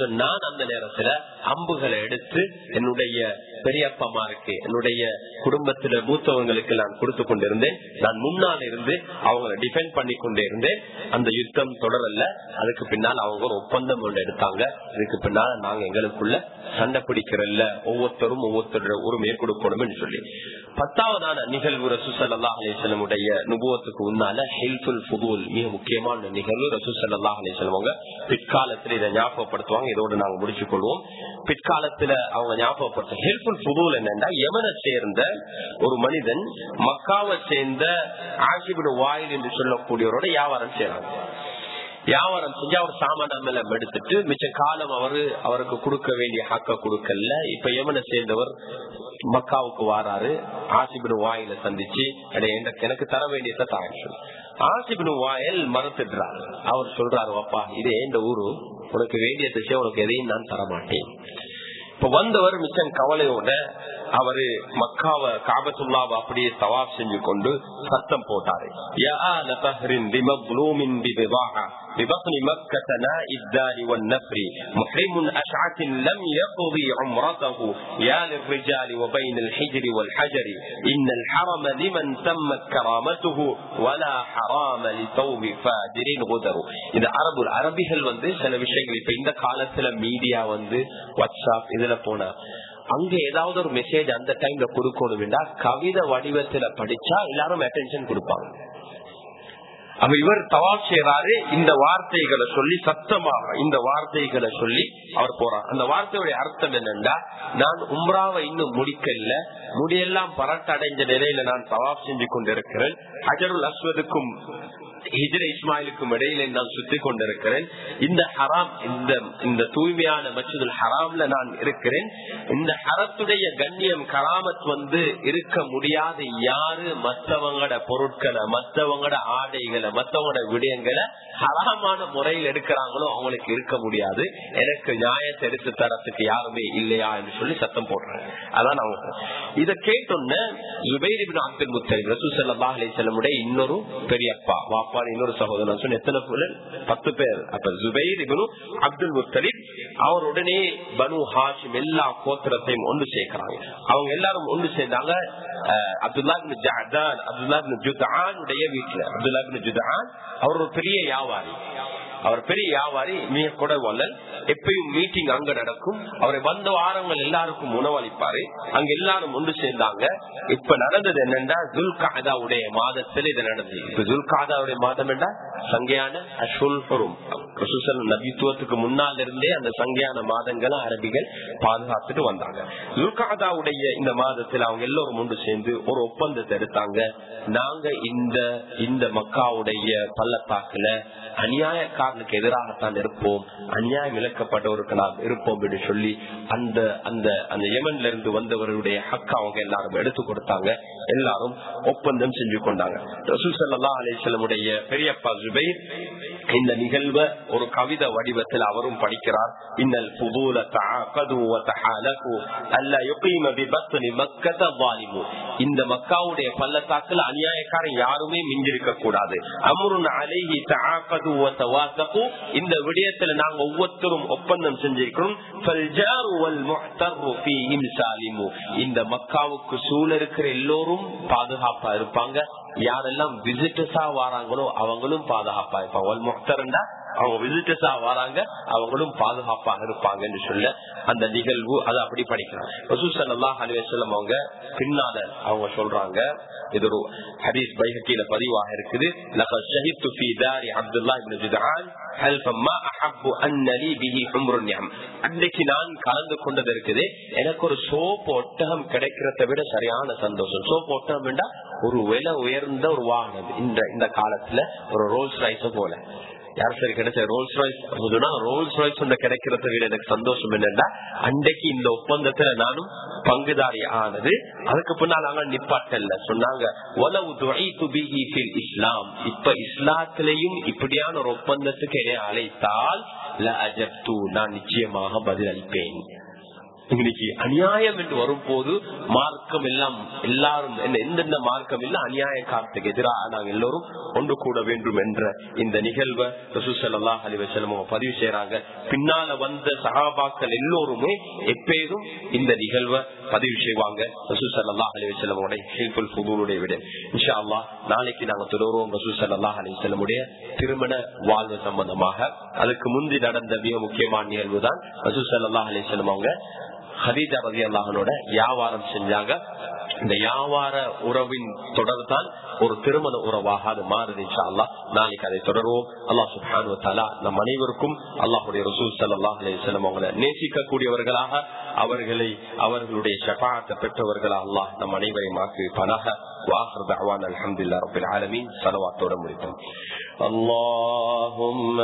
நான் அந்த நேரத்துல அம்புகளை எடுத்து என்னுடைய பெரியப்பமாருக்கு என்னுடைய குடும்பத்துல மூத்தவங்களுக்கு நான் கொடுத்து கொண்டிருந்தேன். நான் முன்னால் இருந்து அவங்களை டிஃபெண்ட் பண்ணி கொண்டே இருந்தேன். அந்த யுத்தம் தொடரல அதுக்கு பின்னால் அவங்க ஒரு ஒப்பந்தம் ஒன்று எடுத்தாங்க. இதுக்கு பின்னால் நாங்க எங்களுக்குள்ள சண்டை பிடிக்கிறல்ல ஒவ்வொருத்தரும் ஒவ்வொருத்தரோட உரிமையை கொடுக்கணும் சொல்லி. பத்தாவதான நிகழ்வு ரசூசல்லா அலிஸ்லமுடைய நுபுவத்துக்கு முன்னால ஹெல்ஃபுல் புதூல் மிக முக்கியமான நிகழ்வு ரசூசல்லா அலிஸ்லமங்க பிற்காலத்துல இதை ஞாபகப்படுத்துவாங்க. இதோடு நாங்க முடிச்சு கொள்வோம் பிற்காலத்துல அவங்க ஞாபகப்படுத்த ஹெல்ப்ஃபுல் புதூல் என்னன்னா எவனை சேர்ந்த ஒரு மனிதன் மக்காவை சேர்ந்த ஆசிபுடு வாயில் என்று சொல்லக்கூடியவரோட வியாபாரம் செய்யறாங்க வியாபாரம் செஞ்சு அவர் சாமான மேல எடுத்துட்டு மிச்ச காலம் அவரு அவருக்கு கொடுக்க வேண்டிய ஹக்க கொடுக்கல. இப்ப எவனை சேர்ந்தவர் மக்காவுக்கு வாராரு. ஆசிபின் வாயில சந்திச்சு எனக்கு தர வேண்டியதை தாங்க ஆசிபின் வாயல் மறுத்துடுறாரு. அவர் சொல்றாரு அப்பா இது இந்த ஊரு? உனக்கு வேண்டிய திசை உனக்கு எதையும் நான் தர மாட்டேன் இப்ப வந்தவர் மிச்சம் கவலையோட அவரு மக்காவ காபத்துல்லாவை அப்படியே சவாப் செஞ்சு கொண்டு சத்தம் போட்டாரு ببطن مكة ناء الدار والنفر محرم أشعة لم يقضي عمرته يا للرجال وبين الحجر والحجر إن الحرم لمن تمت كرامته ولا حرام لثوب فاجر غدر இந்த அரபு அரபிகள் வந்து சில விஷயங்கள் இப்ப இந்த காலத்துல மீடியா வந்து வாட்ஸ்அப் இதுல போனா அங்க ஏதாவது ஒரு மெசேஜ் அந்த டைம்ல கொடுக்கணும் கவிதை வடிவத்துல படிச்சா எல்லாரும் அட்டென்ஷன் கொடுப்பாங்க. அப்ப இவர் தவாப் செய்யறாரு இந்த வார்த்தைகளை சொல்லி சத்தமாக இந்த வார்த்தைகளை சொல்லி அவர் போறார். அந்த வார்த்தையுடைய அர்த்தம் என்னன்னா நான் உம்ராவை இன்னும் முடிக்கல முடியெல்லாம் பரட்டடைஞ்ச நிலையில நான் தவாப் செஞ்சு கொண்டிருக்கிறேன் அஜருல் அஸ்வதுக்கும் ஹிஜ்ர இஸ்மாயிலுக்கும் இடையிலே நான் சுத்தி கொண்டிருக்கிறேன். இந்த ஹராம் இந்த இந்த தூய்மையான மச்சதுல் ஹராம்ல நான் இருக்கிறேன். இந்த ஹரத்துடைய கண்ணியம் கராமத் வந்து இருக்க முடியாத யாரு மத்தவங்கட பொருட்களை மத்தவங்கட ஆடைகளை மத்தவங்கட விடயங்களை ஹராமான முறையில் எடுக்கிறாங்களோ அவங்களுக்கு இருக்க முடியாது. எனக்கு நியாயத்தை எடுத்து தரத்துக்கு யாருமே இல்லையா என்று சொல்லி சத்தம் போடுறாங்க. அதான் அவங்க இதை கேட்டோன்னு ஜுபைர் அப்துல் முத்தலிம் ரசூ சல்லா அலி செல்லமுடைய இன்னொரு பெரியப்பா வாப்பான் இன்னொரு சகோதரன் சொன்ன எத்தனை பத்து பேர் அப்ப ஜுபைர் இவனு அப்துல் முத்தலிப் அவர் உடனே பனு ஹாஷிம் எல்லா கோத்திரத்தையும் ஒன்று சேர்க்கிறாங்க அவங்க எல்லாரும் ஒன்று சேர்ந்தாங்க அப்துல்லா ஜாதான் அப்துல்லா ஜுதான் உடைய வீட்டுல அப்துல்லா ஜுதான் அவர் ஒரு பெரிய வியாபாரி அவர் பெரிய வியாபாரி மிக கூட வல்லல் எப்பயும் மீட்டிங் அங்க நடக்கும். அவரை வந்த வாரங்கள் எல்லாருக்கும் உணவளிப்பாரு. அங்க எல்லாரும் ஒன்று சேர்ந்தாங்க. இப்ப நடந்தது என்னன்னா துல்காதாவுடைய மாதத்தில் இது நடந்தது. இப்ப துல்காதாவுடைய மாதம் என்றா சங்கையான அஷுல் ஹுரும். நபித்துவத்துக்கு முன்னால் இருந்தே அந்த சங்கையான மாதங்களை அரபிகள் பாதுகாத்துட்டு வந்தாங்க. துல்காதாவுடைய இந்த மாதத்தில் அவங்க எல்லோரும் ஒன்று சேர்ந்து ஒரு ஒப்பந்தத்தை எடுத்தாங்க. நாங்க இந்த இந்த மக்காவுடைய பள்ளத்தாக்குல அநியாயக்காரனுக்கு எதிராகத்தான் இருப்போம். அநியாயம் இழக்கப்பட்டவருக்கு நாம் இருப்போம் என்று சொல்லி அந்த அந்த அந்த யமன்ல இருந்து வந்தவர்களுடைய ஹக்க அவங்க எல்லாரும் எடுத்து கொடுத்தாங்க. எல்லாரும் ஒப்பந்தம் செஞ்சு கொண்டாங்க. ரசூல் சல்லா அலிஸ்லமுடைய பெரியப்பா ஜுபைர் இந்த நிகழ்வை ஒரு கவிதை வடிவத்தில் அவரும் படிக்கிறார். இன்னல் புதூல இந்த மக்காவுடைய பள்ளத்தாக்குல அநியாயக்காரன் யாருமே மிஞ்சிருக்க கூடாது. அமருன் அலைஹி இந்த விடயத்துல நாங்க ஒவ்வொருத்தரும் ஒப்பந்தம் செஞ்சிருக்கிறோம். இந்த மக்காவுக்கு சூழ இருக்கிற எல்லோரும் பாதுகாப்பா இருப்பாங்க. யாரெல்லாம் விசிட்டர்ஸா வராங்களோ அவங்களும் பாதுகாப்பா இருப்பாங்க. அவங்க விசிட்டர்ஸா வராங்க அவங்களும் பாதுகாப்பாக இருப்பாங்கன்னு சொல்ல அந்த நிகழ்வு அதை அப்படி படிக்கலாம் வசூசல்லா அவங்க பின்னால அவங்க சொல்றாங்க இது ஒரு ஹரீஸ் பைஹக்கியில பதிவாக இருக்குது. அன்னைக்கு நான் கலந்து கொண்டது இருக்குது. எனக்கு ஒரு சோப்பு ஒட்டகம் கிடைக்கிறத விட சரியான சந்தோஷம். சோப்பு ஒட்டகம் ஒரு விலை உயர்ந்த ஒரு வாகனம். இந்த இந்த காலத்துல ஒரு ரோல்ஸ் ரைஸ போல. யார் சார் கிடைச்ச ரோல்ஸ் ராய்ஸ் ரோல்ஸ் ராய்ஸ் கிடைக்கிறத விட எனக்கு சந்தோஷம் என்னன்னா அன்றைக்கு இந்த ஒப்பந்தத்துல நானும் பங்குதாரி ஆனது அதுக்கு பின்னால் நாங்க நிப்பாட்டல்ல. சொன்னாங்க இஸ்லாம். இப்ப இஸ்லாத்திலையும் இப்படியான ஒரு ஒப்பந்தத்துக்கு என்னை அழைத்தால் நான் நிச்சயமாக பதில் இன்னைக்கு அநியாயம் என்று வரும்போது மார்க்கம் எல்லாம் எல்லாரும் எந்தெந்த மார்க்கம் இல்ல அநியாய காலத்துக்கு எதிராக நாங்கள் எல்லோரும் ஒன்று கூட வேண்டும் என்ற இந்த நிகழ்வை ரசூசல்லா அலிவசலம் பதிவு செய்யறாங்க பின்னால வந்த சகாபாக்கள் எல்லோருமே எப்பேதும் இந்த நிகழ்வை பதிவு செய்வாங்க. ரசூசல்லா அலிவசலமோட ஹில்புல் ஃபுதூலுடைய விட. இன்ஷா அல்லா நாளைக்கு நாங்க தொடருவோம் ரசூசல்லா அலிவசலமுடைய திருமண வாழ்வு சம்பந்தமாக. அதுக்கு முந்தி நடந்த மிக முக்கியமான நிகழ்வு தான் ரசூசல்லா அலிவசலம் அவங்க ஹதீஜா ரவி அல்லாஹனோட வியாபாரம் செஞ்சாங்க. இந்த வியாபார உறவின் தொடர் தான் ஒரு திருமண உறவாக அது மாறுது அல்லா நாளைக்கு அதை தொடருவோம் அல்லாஹ் சுபானு தாலா நம் அனைவருக்கும் அல்லாஹுடைய ரசூல் சல்லாஹ் அலிஸ்லம் அவங்களை நேசிக்க கூடியவர்களாக அவர்களை அவர்களுடைய ஷபாத்தை பெற்றவர்களா அல்லாஹ் நம் அனைவரையும் ஆக்குவிப்பானாக واخر دعوانا الحمد لله رب العالمين صلوات ورحمة اللهم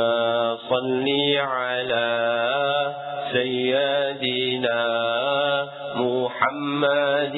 صل على سيدنا محمد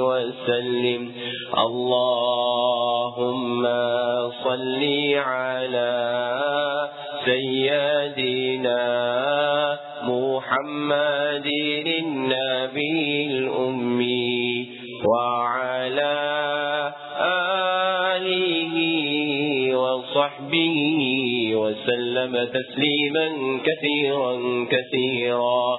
وسلم. اللهم صل على سيدنا محمد النبي الأمي وعلى آله وصحبه وسلم تسليما كثيرا كثيرا.